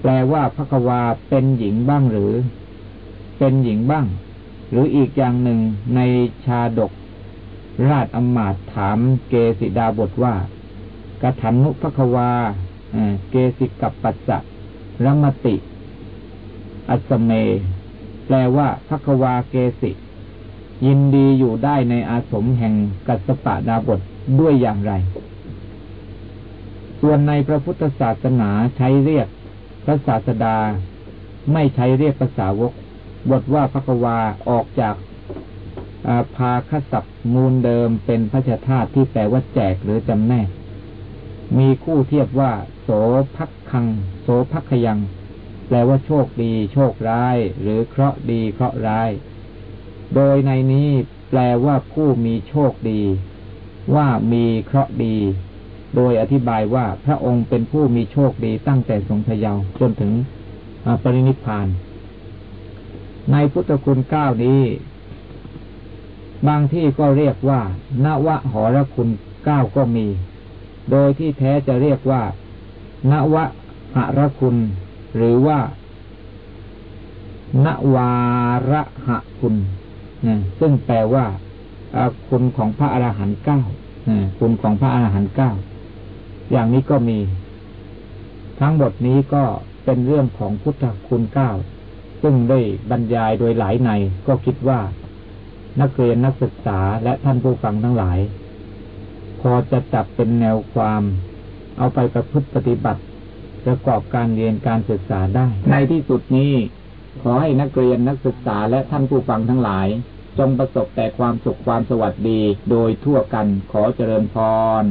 แปลว่าพระกวาเป็นหญิงบ้างหรือ เป็นหญิงบ้าง หรืออีกอย่างหนึ่งในชาดก ราชอมาตถามเกสิดาบทว่ากถันนุภควาเกสิกับปัสสะรมติ อัสเม แปลว่าภควาเกสิ ยินดีอยู่ได้ในอาสมแห่งกัสปะดาบท ด้วยอย่างไร ส่วนในพระพุทธศาสนาใช้เรียกพระศาสดา ไม่ใช้เรียกภาษาวก บทว่าพระกวาออกจากพาคศัพท์มูลเดิมเป็นพระชาธาตุที่แปลว่าแจกหรือจำแนก มีคู่เทียบว่า โสพักคัง โสพักขยัง แปลว่าโชคดี โชคร้าย หรือเคราะดีเคราะร้าย โดยในนี้แปลว่าผู้มีโชคดี ว่ามีเคราะห์ดี โดยอธิบายว่าพระองค์เป็นผู้มีโชคดีตั้งแต่ทรงพยาวจนถึงปรินิพาน ในพุทธคุณเก้านี้ บางที่ก็เรียกว่านวะหรคุณเก้าก็มี โดยที่แท้จะเรียกว่านวะหรคุณ หรือว่านวาระหะคุณ ซึ่งแปลว่า คุณของพระอรหันต์เก้าคุณของพระอรหันต์เก้าอย่างนี้ก็มี ทั้งหมดนี้ก็เป็นเรื่องของพุทธคุณเก้าซึ่งได้บรรยายโดยหลายในก็คิดว่า นักเรียนนักศึกษาและท่านผู้ฟังทั้งหลาย พอจะจับเป็นแนวความ เอาไปประพฤติปฏิบัติประกอบการเรียนการศึกษาได้ ในที่สุดนี้ ขอให้นักเรียนนักศึกษาและท่านผู้ฟังทั้งหลาย จงประสบแต่ความสุขความสวัสดีโดยทั่วกันขอเจริญพร